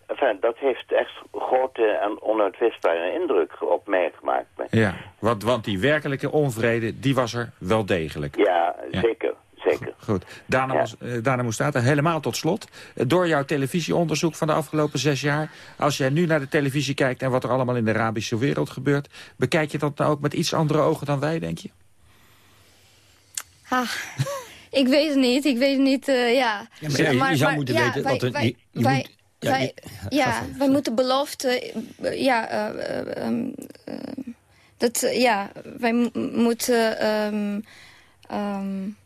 enfin, dat heeft echt grote en onuitwisbare indruk op mij gemaakt. Ja, want, want die werkelijke onvrede, die was er wel degelijk. Ja, zeker. Zeker. Goed. Daarna, ja. was, daarna moest dat helemaal tot slot. Uh, door jouw televisieonderzoek van de afgelopen zes jaar... als jij nu naar de televisie kijkt en wat er allemaal in de Arabische wereld gebeurt... bekijk je dat nou ook met iets andere ogen dan wij, denk je? Ah, [laughs] ik weet het niet. Ik weet niet, uh, ja. ja maar, je, je zou moeten ja, weten... Wij, wat wij, je, je wij, moet, ja, wij, ja, wij moeten beloften... Ja, um, dat, ja, wij moeten... Um, um,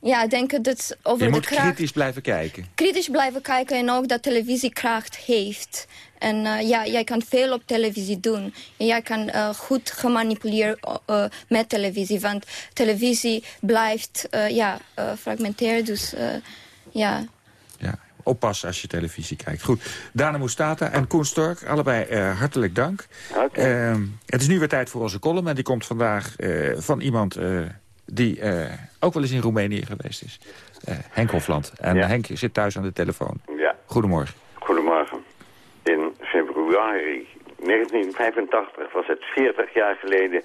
ja, ik denk dat over je de moet kracht... kritisch blijven kijken. Kritisch blijven kijken en ook dat televisie kracht heeft. En uh, ja, jij kan veel op televisie doen. En jij kan uh, goed gemanipuleerd uh, met televisie. Want televisie blijft ja, fragmenteren. Dus ja... Oppassen als je televisie kijkt. Goed, Dana Moestata en Koen Stork, allebei hartelijk dank. Okay. Ehm, het is nu weer tijd voor onze column. En die komt vandaag van iemand die uh, ook wel eens in Roemenië geweest is. Uh, Henk Hofland. En ja. Henk zit thuis aan de telefoon. Ja. Goedemorgen. Goedemorgen. In februari 1985 was het 40 jaar geleden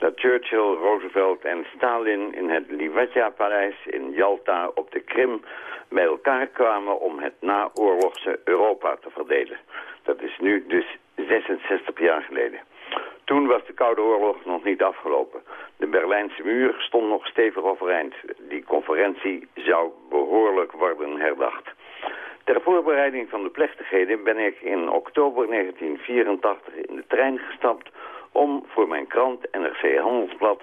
dat Churchill, Roosevelt en Stalin in het Livatja-paleis in Yalta op de Krim bij elkaar kwamen om het naoorlogse Europa te verdelen. Dat is nu dus 66 jaar geleden. Toen was de Koude Oorlog nog niet afgelopen. De Berlijnse muur stond nog stevig overeind. Die conferentie zou behoorlijk worden herdacht. Ter voorbereiding van de plechtigheden ben ik in oktober 1984 in de trein gestapt om voor mijn krant NRC Handelsblad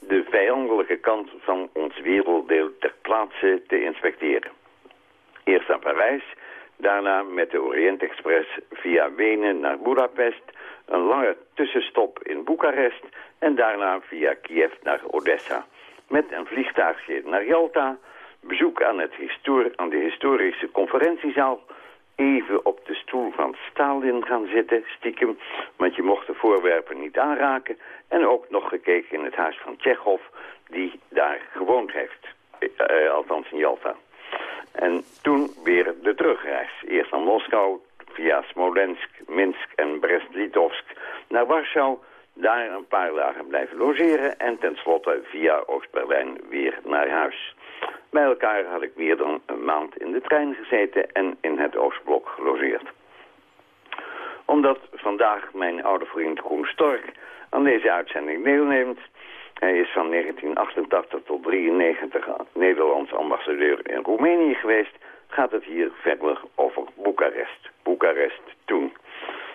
de vijandelijke kant van ons werelddeel ter plaatse te inspecteren. Eerst naar Parijs, daarna met de Orient Express via Wenen naar Budapest een lange tussenstop in Boekarest en daarna via Kiev naar Odessa. Met een vliegtuigje naar Jalta, bezoek aan, het aan de historische conferentiezaal, even op de stoel van Stalin gaan zitten, stiekem, want je mocht de voorwerpen niet aanraken, en ook nog gekeken in het huis van Tsjechov, die daar gewoond heeft, uh, althans in Jalta. En toen weer de terugreis. Eerst naar Moskou, via Smolensk, Minsk en Brest-Litovsk naar Warschau. Daar een paar dagen blijven logeren en tenslotte via Oost-Berlijn weer naar huis. Bij elkaar had ik meer dan een maand in de trein gezeten en in het Oostblok gelogeerd. Omdat vandaag mijn oude vriend Koen Stork aan deze uitzending deelneemt... Hij is van 1988 tot 93 Nederlands ambassadeur in Roemenië geweest gaat het hier verder over Boekarest. Boekarest toen.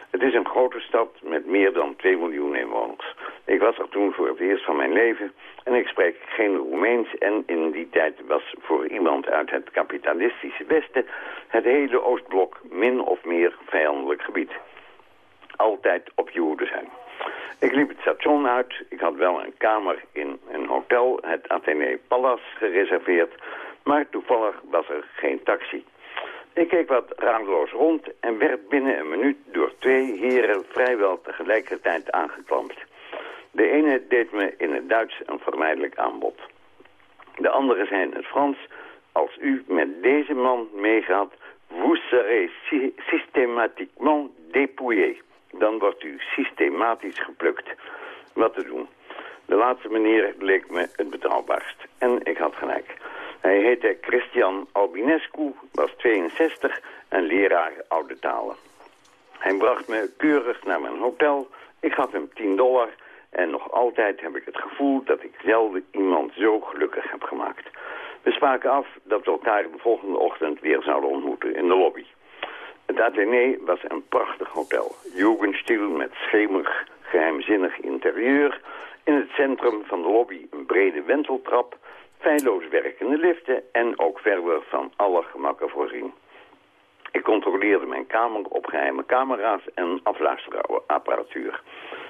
Het is een grote stad met meer dan 2 miljoen inwoners. Ik was er toen voor het eerst van mijn leven en ik spreek geen Roemeens en in die tijd was voor iemand uit het kapitalistische Westen het hele Oostblok min of meer vijandelijk gebied. Altijd op je hoede zijn. Ik liep het station uit. Ik had wel een kamer in een hotel, het Athené Palace, gereserveerd. Maar toevallig was er geen taxi. Ik keek wat raamloos rond en werd binnen een minuut door twee heren vrijwel tegelijkertijd aangeklampt. De ene deed me in het Duits een vermijdelijk aanbod. De andere zei in het Frans, als u met deze man meegaat, vous serez systematiquement dépouillé. Dan wordt u systematisch geplukt. Wat te doen? De laatste meneer leek me het betrouwbaarst. En ik had gelijk. Hij heette Christian Albinescu, was 62 en leraar oude talen. Hij bracht me keurig naar mijn hotel. Ik gaf hem 10 dollar en nog altijd heb ik het gevoel dat ik zelden iemand zo gelukkig heb gemaakt. We spraken af dat we elkaar de volgende ochtend weer zouden ontmoeten in de lobby. Het Athénée was een prachtig hotel. Jugendstil met schemerig, geheimzinnig interieur. In het centrum van de lobby een brede wenteltrap feilloos werkende liften en ook verder van alle gemakken voorzien. Ik controleerde mijn kamer op geheime camera's en afluisterapparatuur.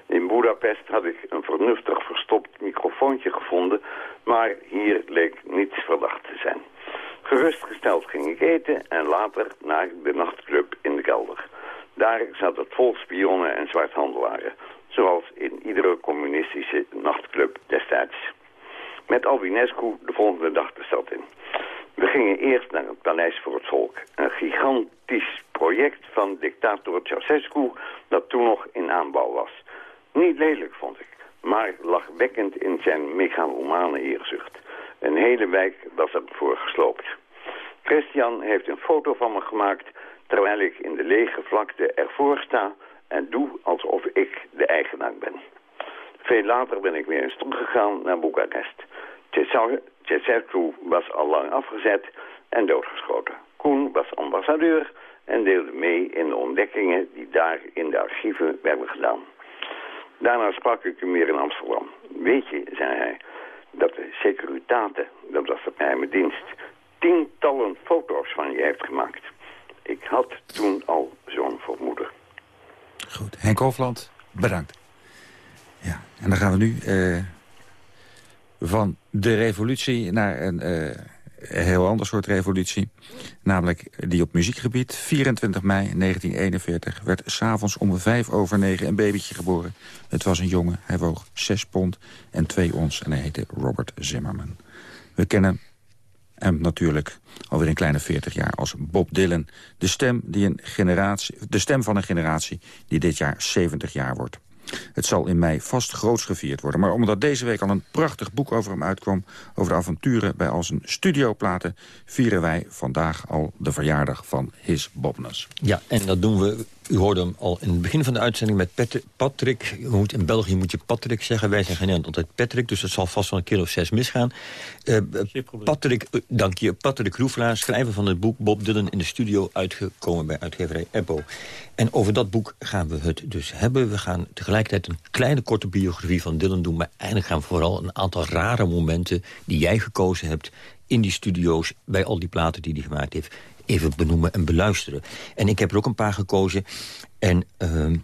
In Budapest had ik een vernuftig verstopt microfoontje gevonden, maar hier leek niets verdacht te zijn. Gerustgesteld ging ik eten en later naar de nachtclub in de kelder. Daar zat het vol spionnen en zwarthandelaren, zoals in iedere communistische nachtclub destijds. Met Albinescu de volgende dag de stad in. We gingen eerst naar het Paleis voor het Volk. Een gigantisch project van dictator Ceausescu dat toen nog in aanbouw was. Niet lelijk vond ik, maar lachwekkend in zijn megalomane eerzucht. Een hele wijk was ervoor gesloopt. Christian heeft een foto van me gemaakt terwijl ik in de lege vlakte ervoor sta en doe alsof ik de eigenaar ben. Veel later ben ik weer eens teruggegaan naar Boekarest. Ceausescu was al lang afgezet en doodgeschoten. Koen was ambassadeur en deelde mee in de ontdekkingen die daar in de archieven werden gedaan. Daarna sprak ik u meer in Amsterdam. Weet je, zei hij, dat de Securitate, dat was de geheime dienst, tientallen foto's van je heeft gemaakt. Ik had toen al zo'n vermoeden. Goed, Henk Hofland, bedankt. Ja, en dan gaan we nu eh, van de revolutie naar een uh, heel ander soort revolutie. Namelijk die op muziekgebied. 24 mei 1941 werd s'avonds om vijf over negen een babytje geboren. Het was een jongen, hij woog 6 pond en 2 ons en hij heette Robert Zimmerman. We kennen hem natuurlijk alweer een kleine 40 jaar als Bob Dylan. De stem, die een generatie, de stem van een generatie die dit jaar 70 jaar wordt. Het zal in mei vast groots gevierd worden. Maar omdat deze week al een prachtig boek over hem uitkwam... over de avonturen bij al zijn studioplaten... vieren wij vandaag al de verjaardag van His Bobness. Ja, en dat doen we u hoorde hem al in het begin van de uitzending met Patrick. Moet, in België moet je Patrick zeggen. Wij zeggen in altijd Patrick, dus het zal vast wel een keer of zes misgaan. Uh, Patrick, uh, dank je. Patrick Roeflaar, schrijver van het boek Bob Dylan in de studio... uitgekomen bij uitgeverij Eppo. En over dat boek gaan we het dus hebben. We gaan tegelijkertijd een kleine korte biografie van Dylan doen... maar eigenlijk gaan we vooral een aantal rare momenten... die jij gekozen hebt in die studio's bij al die platen die hij gemaakt heeft even benoemen en beluisteren. En ik heb er ook een paar gekozen. En uh,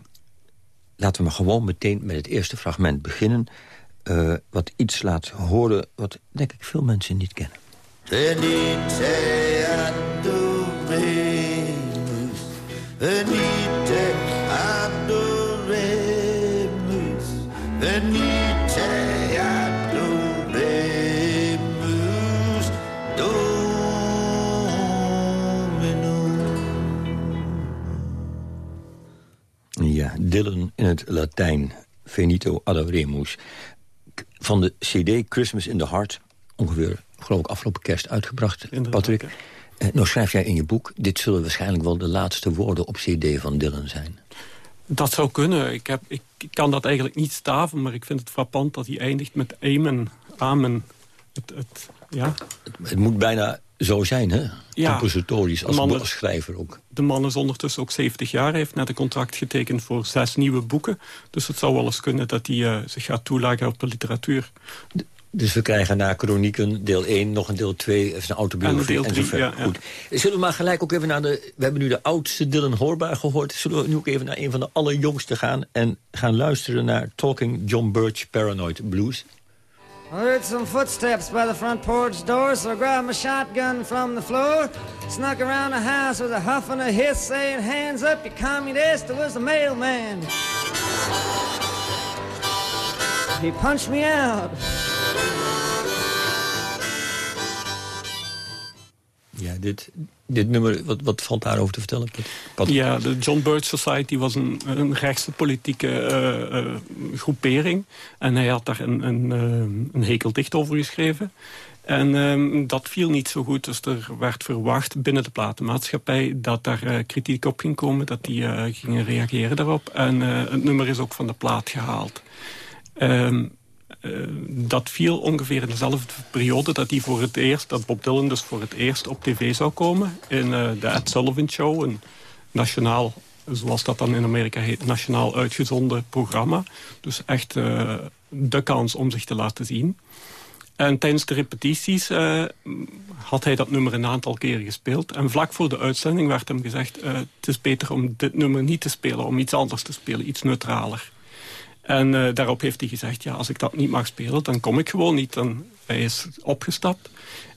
laten we maar gewoon meteen met het eerste fragment beginnen. Uh, wat iets laat horen wat, denk ik, veel mensen niet kennen. Dylan in het Latijn. Venito adoremus. Van de cd Christmas in the Heart. Ongeveer, geloof ik, afgelopen kerst uitgebracht, Patrick. Eh, nou schrijf jij in je boek... dit zullen waarschijnlijk wel de laatste woorden op cd van Dylan zijn. Dat zou kunnen. Ik, heb, ik kan dat eigenlijk niet staven, maar ik vind het frappant dat hij eindigt met amen. Amen. Het, het, ja. het, het moet bijna zo zijn, hè? Ja, Compositorisch, als schrijver ook. De man is ondertussen ook 70 jaar. Hij heeft net een contract getekend voor zes nieuwe boeken. Dus het zou wel eens kunnen dat hij uh, zich gaat toelagen op de literatuur. dus we krijgen na Chronieken deel 1 nog een deel 2, een autobiografie en, deel 3, ja, Goed. Zullen we maar gelijk ook even naar de... We hebben nu de oudste Dylan Hoorbaar gehoord. Zullen we nu ook even naar een van de allerjongste gaan... en gaan luisteren naar Talking John Birch Paranoid Blues? I heard some footsteps by the front porch door, so I grabbed my shotgun from the floor, snuck around the house with a huff and a hiss, saying, Hands up, you communist, it was the mailman. He punched me out. Ja, dit, dit nummer, wat, wat valt daarover te vertellen? Ja, de John Birch Society was een, een rechtse politieke uh, uh, groepering. En hij had daar een, een, uh, een hekeldicht over geschreven. En um, dat viel niet zo goed, dus er werd verwacht binnen de platenmaatschappij... dat daar kritiek op ging komen, dat die gingen reageren daarop. En het nummer is ook van de plaat gehaald. Uh, dat viel ongeveer in dezelfde periode dat, die voor het eerst, dat Bob Dylan dus voor het eerst op tv zou komen. In uh, de Ed Sullivan Show, een nationaal, zoals dat dan in Amerika heet, nationaal uitgezonden programma. Dus echt uh, de kans om zich te laten zien. En tijdens de repetities had hij dat nummer een aantal keren gespeeld. En vlak voor de uitzending werd hem gezegd... Uh, het is beter om dit nummer niet te spelen, om iets anders te spelen, iets neutraler. En uh, daarop heeft hij gezegd, ja, als ik dat niet mag spelen, dan kom ik gewoon niet. Dan, hij is opgestapt.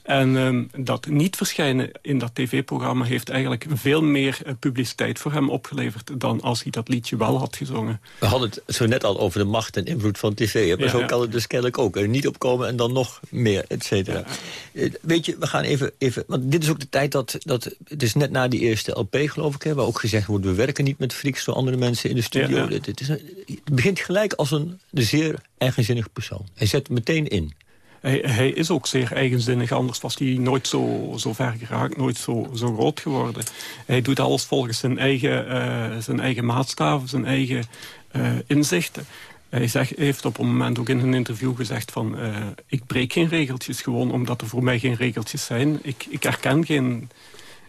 En um, dat niet verschijnen in dat tv-programma... heeft eigenlijk veel meer uh, publiciteit voor hem opgeleverd... dan als hij dat liedje wel had gezongen. We hadden het zo net al over de macht en invloed van tv. Maar ja, zo kan het dus kennelijk ook. Er niet opkomen en dan nog meer, et cetera. Ja. Weet je, we gaan even, even... Want dit is ook de tijd dat... dat het is net na die eerste LP, geloof ik, hè, waar ook gezegd wordt... we werken niet met freaks zo andere mensen in de studio. Het, het, is het begint gelijk als een zeer eigenzinnig persoon. Hij zet meteen in. Hij, hij, is ook zeer eigenzinnig, anders was hij nooit zo, zo ver geraakt, nooit zo, zo groot geworden. Hij doet alles volgens zijn eigen, uh, zijn eigen maatstaven, zijn eigen uh, inzichten. Hij heeft op een moment ook in een interview gezegd van... Uh, ik breek geen regeltjes gewoon omdat er voor mij geen regeltjes zijn. Ik, ik herken geen,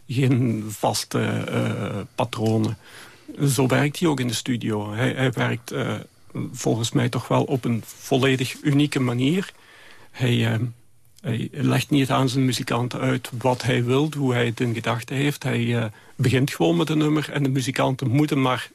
geen vaste patronen. Zo werkt hij ook in de studio. Hij, hij werkt volgens mij toch wel op een volledig unieke manier... Hij, uh, hij, legt niet aan zijn muzikanten uit wat hij wil, hoe hij het in gedachten heeft. Hij uh, begint gewoon met een nummer en de muzikanten moeten maar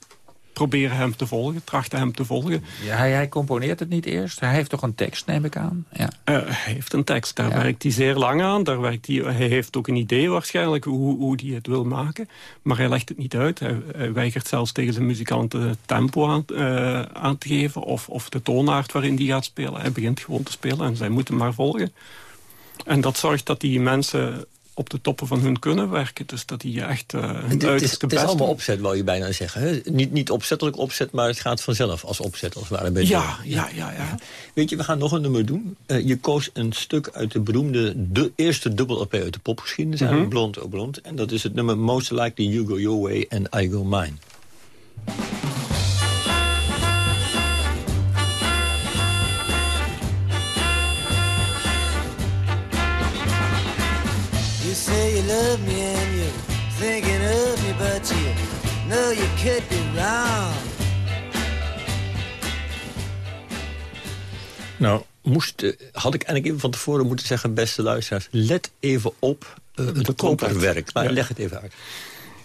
proberen hem te volgen, trachten hem te volgen. Ja, hij, hij, componeert het niet eerst? Hij heeft toch een tekst, neem ik aan? Ja. Uh, hij heeft een tekst, daar ja. werkt hij zeer lang aan. Daar werkt hij, hij heeft ook een idee waarschijnlijk hoe, hoe hij het wil maken. Maar hij legt het niet uit. Hij, hij weigert zelfs tegen zijn muzikanten tempo aan, uh, aan te geven... Of, of de toonaard waarin hij gaat spelen. Hij begint gewoon te spelen en zij moeten maar volgen. En dat zorgt dat die mensen op de toppen van hun kunnen werken. Dus dat die echt uh, het, het, is, het is allemaal opzet, wou je bijna zeggen. Hè? Niet, niet opzettelijk opzet, maar het gaat vanzelf als opzet. Als ware bij ja, ja, ja, ja. Weet je, we gaan nog een nummer doen. Uh, je koos een stuk uit de beroemde de eerste dubbel LP uit de popgeschiedenis. Mm -hmm. Blond oh Blond. En dat is het nummer Most Likely You Go Your Way and I Go Mine. Say you love me and you're thinking of me, but you know you could be wrong. Nou, moest, uh, had ik eigenlijk even van tevoren moeten zeggen, beste luisteraars... let even op uh, het koperwerk. Maar ja. leg het even uit.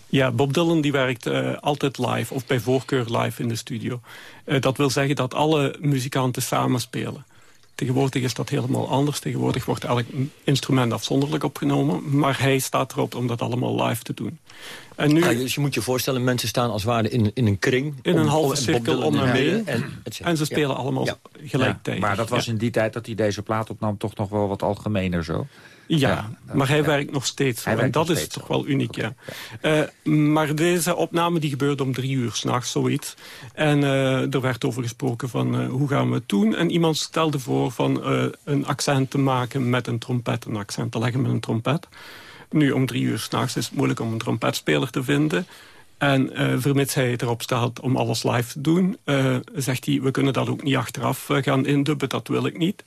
Ja, Bob Dylan die werkt uh, altijd live, of bij voorkeur live in de studio. Uh, dat wil zeggen dat alle muzikanten samenspelen. Tegenwoordig is dat helemaal anders. Tegenwoordig wordt elk instrument afzonderlijk opgenomen. Maar hij staat erop om dat allemaal live te doen. En nu, ja, dus je moet je voorstellen, mensen staan als het ware in, in een kring. In om, een halve cirkel om hem heen. En, en, ze spelen ja. allemaal ja. gelijktijdig. maar dat was in die tijd dat hij deze plaat opnam toch nog wel wat algemener zo. Ja, ja maar hij ja. werkt nog steeds. Hij en dat is toch wel uniek, ja. Uh, maar deze opname die gebeurde om drie uur s'nachts, zoiets. En uh, er werd over gesproken van uh, hoe gaan we het doen. En iemand stelde voor van een accent te maken met een trompet. Een accent te leggen met een trompet. Nu, om drie uur s'nachts is het moeilijk om een trompetspeler te vinden. En uh, vermits hij erop staat om alles live te doen... Uh, zegt hij, we kunnen dat ook niet achteraf gaan indubben, dat wil ik niet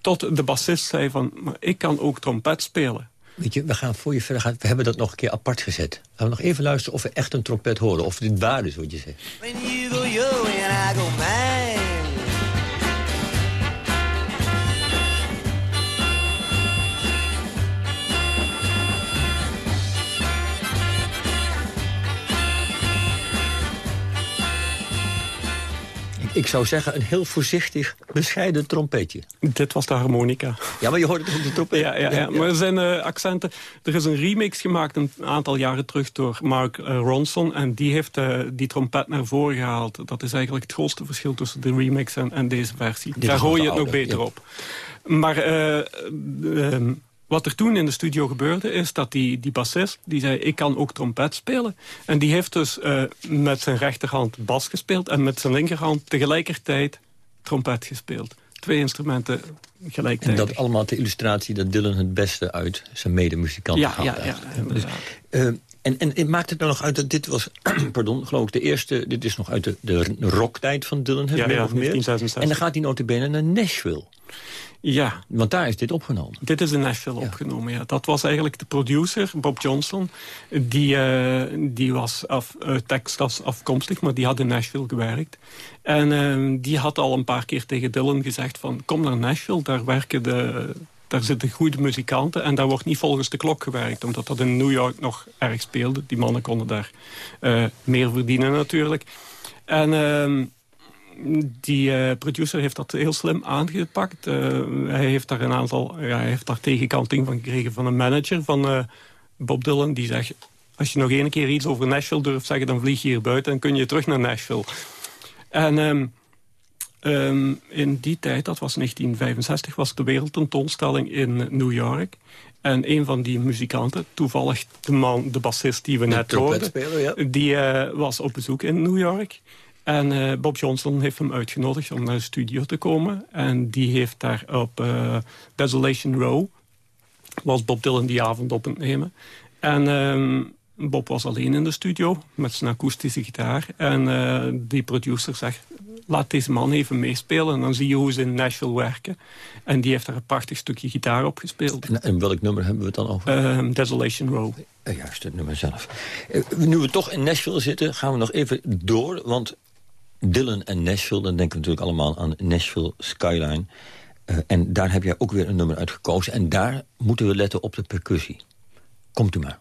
tot de bassist zei van, maar ik kan ook trompet spelen. Weet je, we gaan voor je verder gaan. We hebben dat nog een keer apart gezet. Gaan we nog even luisteren of we echt een trompet horen. Of dit waar is, wat je zegt. Ik zou zeggen, een heel voorzichtig, bescheiden trompetje. Dit was de harmonica. Ja, maar je hoort het ook de trompet. Ja, ja, ja, ja, maar er zijn uh, accenten. Er is een remix gemaakt een aantal jaren terug door Mark uh, Ronson. En die heeft uh, die trompet naar voren gehaald. Dat is eigenlijk het grootste verschil tussen de remix en, en deze versie. Dit Daar hoor je het nog beter op. Maar... wat er toen in de studio gebeurde is dat die, die bassist... die zei, ik kan ook trompet spelen. En die heeft dus uh, met zijn rechterhand bas gespeeld... en met zijn linkerhand tegelijkertijd trompet gespeeld. Twee instrumenten gelijktijdig. En dat allemaal ter illustratie dat Dylan het beste uit zijn medemuzikanten ja, haalt. Ja, ja, dus, uh, En, en, en maakt het nou nog uit dat dit was, [clears throat] pardon, geloof ik, de eerste... Dit is nog uit de, de rocktijd van Dylan, Ja, meer ja, of meer. 1966. En dan gaat hij notabene naar Nashville. Ja. Want daar is dit opgenomen. Dit is in Nashville opgenomen, ja. Dat was eigenlijk de producer, Bob Johnson. Die, eh, die was af, uit Texas afkomstig, maar die had in Nashville gewerkt. En eh, die had al een paar keer tegen Dylan gezegd van... kom naar Nashville, daar werken de... Daar zitten goede muzikanten en daar wordt niet volgens de klok gewerkt. Omdat dat in New York nog erg speelde. Die mannen konden daar eh, meer verdienen natuurlijk. En ehm, die eh, producer heeft dat heel slim aangepakt. Eh, hij heeft daar een aantal, ja, hij heeft daar tegenkanting van gekregen van een manager van Bob Dylan. Die zegt, als je nog één keer iets over Nashville durft zeggen, dan vlieg je hier buiten en kun je terug naar Nashville. En ehm, ehm, in die tijd, dat was 1965, was de wereldtentoonstelling in New York. En een van die muzikanten, toevallig de man, de bassist die we net hoorden... ja. die eh, was op bezoek in New York. En eh, Bob Johnson heeft hem uitgenodigd om naar de studio te komen. En die heeft daar op eh, Desolation Row... was Bob Dylan die avond op het nemen. En ehm, Bob was alleen in de studio met zijn akoestische gitaar. En die producer zegt, laat deze man even meespelen... en dan zie je hoe ze in Nashville werken. En die heeft daar een prachtig stukje gitaar op gespeeld. En, en welk nummer hebben we het dan over? Ehm, Desolation Row. Eh, juist, het nummer zelf. Eh, nu we toch in Nashville zitten, gaan we nog even door. Want Dylan en Nashville, dan denken we natuurlijk allemaal aan Nashville Skyline. Eh, en daar heb jij ook weer een nummer uit gekozen. En daar moeten we letten op de percussie. Komt u maar.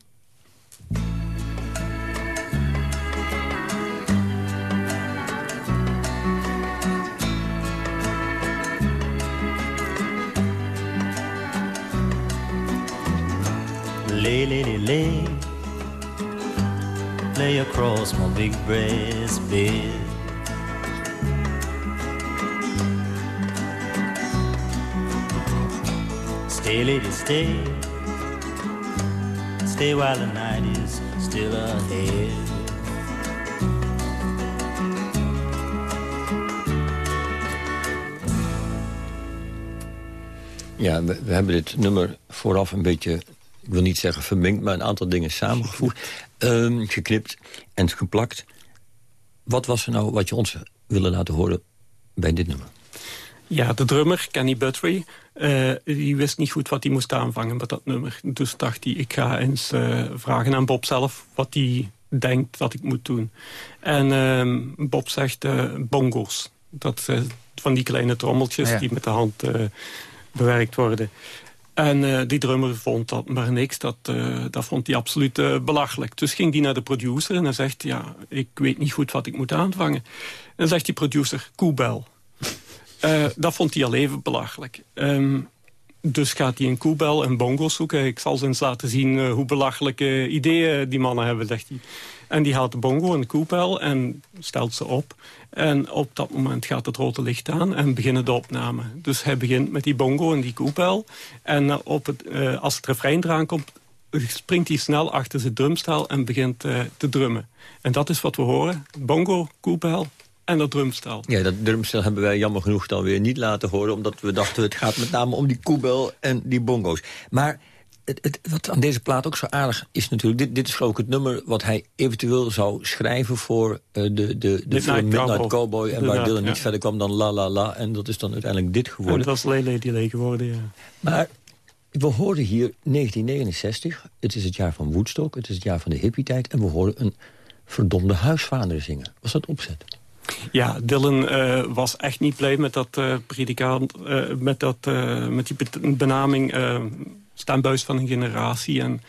Lay, lady, lay. Lay across my big breast bed. Stay, lady, stay. Stay while the night is still ahead. Ja, we, we hebben dit nummer vooraf een beetje, ik wil niet zeggen vermengd... maar een aantal dingen samengevoegd, [laughs] ehm, geknipt en geplakt. Wat was er nou wat je ons willen laten horen bij dit nummer? Ja, de drummer, Kenny Buttery, eh, die wist niet goed wat hij moest aanvangen met dat nummer. Dus dacht hij, ik ga eens eh, vragen aan Bob zelf wat hij denkt dat ik moet doen. En ehm, Bob zegt eh, bongo's. Dat zijn van die kleine trommeltjes Ja. die met de hand bewerkt worden. En eh, die drummer vond dat maar niks. Dat, eh, dat vond hij absoluut eh, belachelijk. Dus ging hij naar de producer en hij zegt... ja, ik weet niet goed wat ik moet aanvangen. En dan zegt die producer, koebel. Dat vond hij al even belachelijk. Ehm, dus gaat hij een koebel en bongo's zoeken. Ik zal ze eens laten zien eh, hoe belachelijke ideeën die mannen hebben, zegt hij. En die haalt de bongo en de koebel en stelt ze op. En op dat moment gaat het rode licht aan en beginnen de opname. Dus hij begint met die bongo en die koebel. En eh, op het, eh, als het refrein eraan komt, springt hij snel achter zijn drumstel en begint te drummen. En dat is wat we horen. Bongo, koebel en dat drumstel. Ja, dat drumstel hebben wij jammer genoeg dan weer niet laten horen... omdat we dachten, het gaat met name om die koebel en die bongo's. Maar het, het, wat aan deze plaat ook zo aardig is natuurlijk... Dit, dit is geloof ik het nummer wat hij eventueel zou schrijven... voor eh, de, de, de Midnight film Midnight Cowboy. Cowboy... en waar Dylan ja. niet verder kwam dan La La La... en dat is dan uiteindelijk dit En geworden. het was Lele die leeg geworden, ja. Maar we horen hier 1969. Het is het jaar van Woodstock, het is het jaar van de hippietijd... en we horen een verdomde huisvader zingen. Was dat opzet? Ja, Dylan eh, was echt niet blij met dat eh predicaat, eh, met, dat, met die benaming stembuis van een generatie. En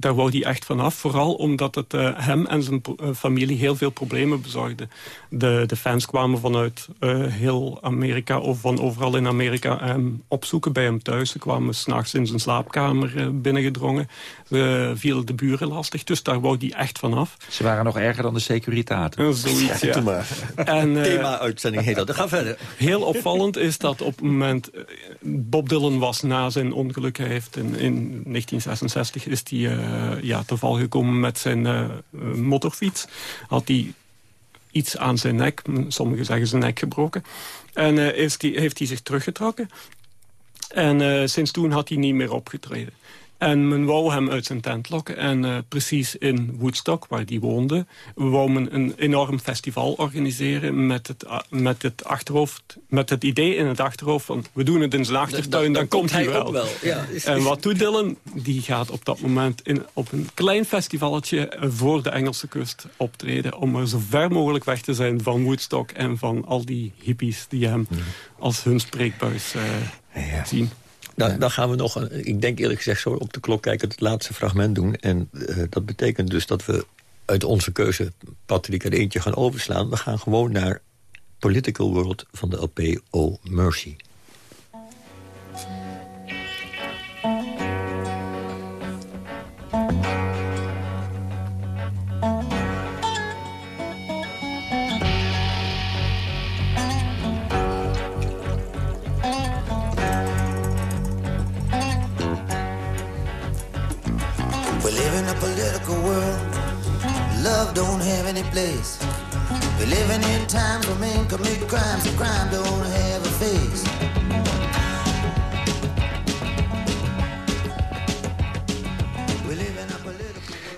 daar wou hij echt vanaf. Vooral omdat het eh, hem en zijn eh, familie heel veel problemen bezorgde. De, de fans kwamen vanuit eh, heel Amerika of van overal in Amerika hem opzoeken bij hem thuis. Ze kwamen s'nachts in zijn slaapkamer binnengedrongen. Ze vielen de buren lastig, dus daar wou hij echt vanaf. Ze waren nog erger dan de Securitaten. En zoiets, ja. maar. En, eh, Thema-uitzending heet dat. Ga verder. Heel opvallend is dat op het moment... Bob Dylan was na zijn ongeluk. Hij heeft in, in 1966 is hij ja, te val gekomen met zijn eh, eh, motorfiets. Had hij iets aan zijn nek, sommigen zeggen zijn nek gebroken. En eh, is die, heeft hij zich teruggetrokken. En eh, sinds toen had hij niet meer opgetreden. En men wou hem uit zijn tent lokken. En uh, precies in Woodstock, waar hij woonde... wou men een enorm festival organiseren met het, uh, met het, achterhoofd, met het idee in het achterhoofd van... we doen het in zijn achtertuin, dan, dan, komt hij wel. wel. Ja, is, en wat doet Dylan? Die gaat op dat moment in, op een klein festivalletje... voor de Engelse kust optreden... om er zo ver mogelijk weg te zijn van Woodstock... en van al die hippies die hem als hun spreekbuis uh, ja. zien. Dan, dan, gaan we nog, ik denk eerlijk gezegd zo op de klok kijken... het laatste fragment doen. En uh, dat betekent dus dat we uit onze keuze Patrick er eentje gaan overslaan. We gaan gewoon naar Political World van de LP O Mercy. Place. We're in times where men commit crimes and crime don't have a face.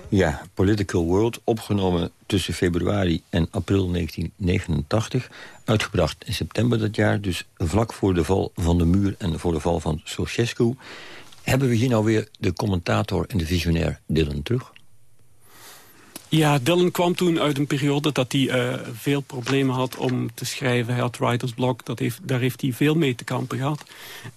Ja, Political World, opgenomen tussen februari en april 1989. Uitgebracht in september dat jaar, dus vlak voor de val van de muur... en voor de val van Ceausescu. Hebben we hier nou weer de commentator en de visionair Dylan terug? Ja, Dylan kwam toen uit een periode dat hij uh, veel problemen had om te schrijven. Hij had writersblok, dat heeft, daar heeft hij veel mee te kampen gehad.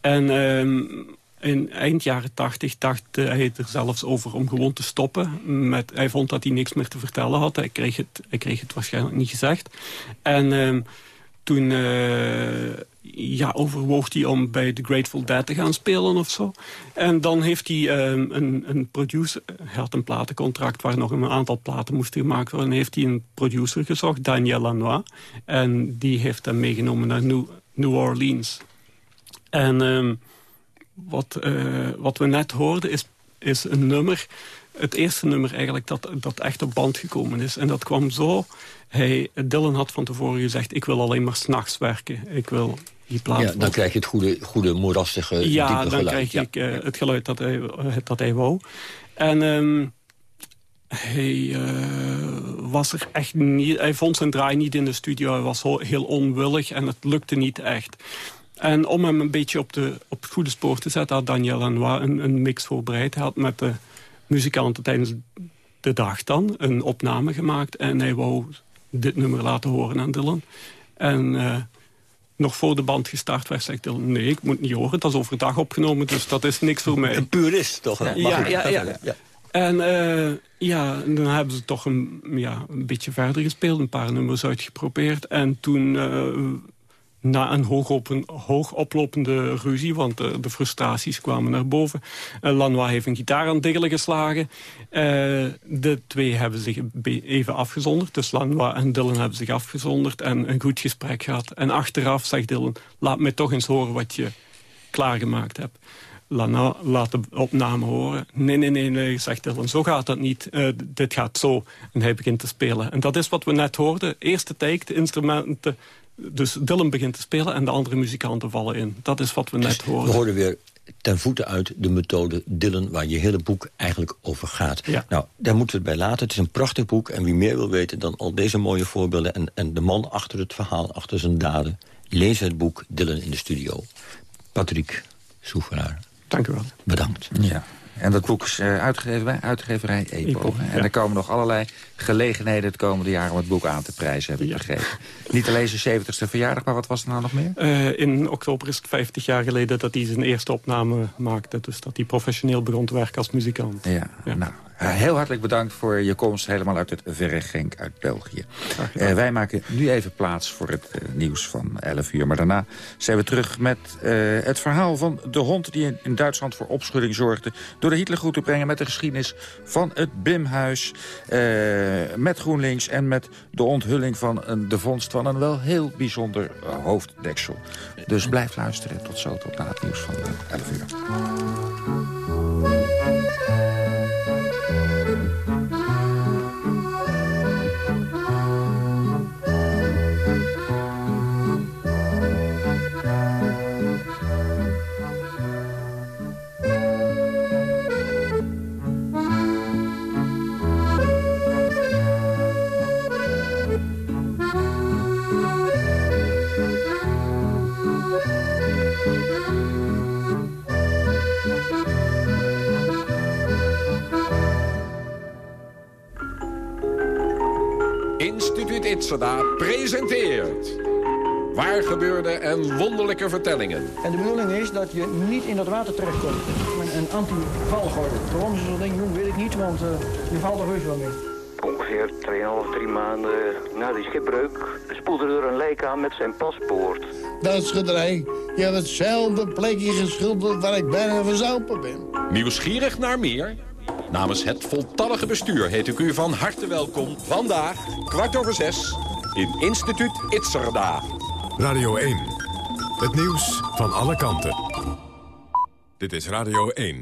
En um, in eind jaren tachtig dacht hij er zelfs over om gewoon te stoppen. Met, hij vond dat hij niks meer te vertellen had. Hij kreeg het, hij kreeg het waarschijnlijk niet gezegd. En um, toen uh, ja, overwoog hij om bij The Grateful Dead te gaan spelen of zo. En dan heeft hij um, een, een producer... Hij had een platencontract waar nog een aantal platen moesten gemaakt worden. En heeft hij een producer gezocht, Daniel Lanois. En die heeft hem meegenomen naar New, Orleans. En um, wat, uh, wat we net hoorden is, is een nummer het eerste nummer eigenlijk dat, dat echt op band gekomen is. En dat kwam zo... Hij, Dylan had van tevoren gezegd... ik wil alleen maar s'nachts werken. Ik wil die plaat... Ja, dan krijg je het goede, goede moerassige, ja, diepe dan krijg ik uh, het geluid dat hij, dat hij wou. En... Um, hij uh, was er echt niet... Hij vond zijn draai niet in de studio. Hij was heel onwillig en het lukte niet echt. En om hem een beetje op, de, op het goede spoor te zetten... had Daniel Lanois een, een mix voorbereid. Hij had met de muzikanten tijdens de dag dan een opname gemaakt. En hij wou dit nummer laten horen aan Dylan. En uh, nog voor de band gestart werd, zegt Dylan... nee, ik moet niet horen, dat is overdag opgenomen, dus dat is niks voor mij. Een purist toch? Ja, ja, ja, ja, ja. En uh, ja, dan hebben ze toch een, ja, een beetje verder gespeeld, een paar nummers uitgeprobeerd. En toen uh, na een hoog, op een, hoog oplopende ruzie, want de, de frustraties kwamen naar boven. Uh, Lanois heeft een gitaar aan diggelen geslagen. Uh, de twee hebben zich even afgezonderd. Dus Lanois en Dylan hebben zich afgezonderd en een goed gesprek gehad. En achteraf zegt Dylan, laat mij toch eens horen wat je klaargemaakt hebt. Lana laat de opname horen. Nee, nee, nee, nee, zegt Dylan, zo gaat dat niet. Dit gaat zo. En hij begint te spelen. En dat is wat we net hoorden. Eerste take, de instrumenten dus Dylan begint te spelen en de andere muzikanten vallen in. Dat is wat we net hoorden. We hoorden weer ten voeten uit de methode Dylan... waar je hele boek eigenlijk over gaat. Ja. Nou, daar moeten we het bij laten. Het is een prachtig boek en wie meer wil weten dan al deze mooie voorbeelden... en, en de man achter het verhaal, achter zijn daden... lees het boek Dylan in de studio. Patrick Soeveraar. Dank u wel. Bedankt. Ja. En dat boek is uh, uitgegeven bij uitgeverij EPO. EPO en er komen nog allerlei gelegenheden het komende jaar om het boek aan te prijzen, heb ik ja. begrepen. Niet alleen zijn 70ste verjaardag, maar wat was er nou nog meer? Uh, in oktober is het 50 jaar geleden dat hij zijn eerste opname maakte. Dus dat hij professioneel begon te werken als muzikant. Ja, ja. nou, uh, heel hartelijk bedankt voor je komst helemaal uit het verre Genk uit België. Uh, wij maken nu even plaats voor het uh, nieuws van 11 uur. Maar daarna zijn we terug met het verhaal van de hond... die in, in, Duitsland voor opschudding zorgde... door de Hitler goed te brengen met de geschiedenis van het Bimhuis... met GroenLinks en met de onthulling van een, de vondst van een wel heel bijzonder hoofddeksel. Dus blijf luisteren. Tot zo, tot na het nieuws van 11 uur. Itzada presenteert... Waar gebeurde en wonderlijke vertellingen. En de bedoeling is dat je niet in dat water terechtkomt. Een, een anti-valgorde. Waarom ze zo'n ding doen, weet ik niet, want uh, je valt er heus wel mee. Ongeveer 2,5, 3 maanden na die schipbreuk spoelde er een lijk aan met zijn paspoort. Dat schilderij, je hebt hetzelfde plekje geschilderd waar ik bijna verzopen ben. Nieuwsgierig naar meer? Namens het voltallige bestuur heet ik u van harte welkom. Vandaag, kwart over zes, in Instituut Itzerda. Radio 1. Het nieuws van alle kanten. Dit is Radio 1.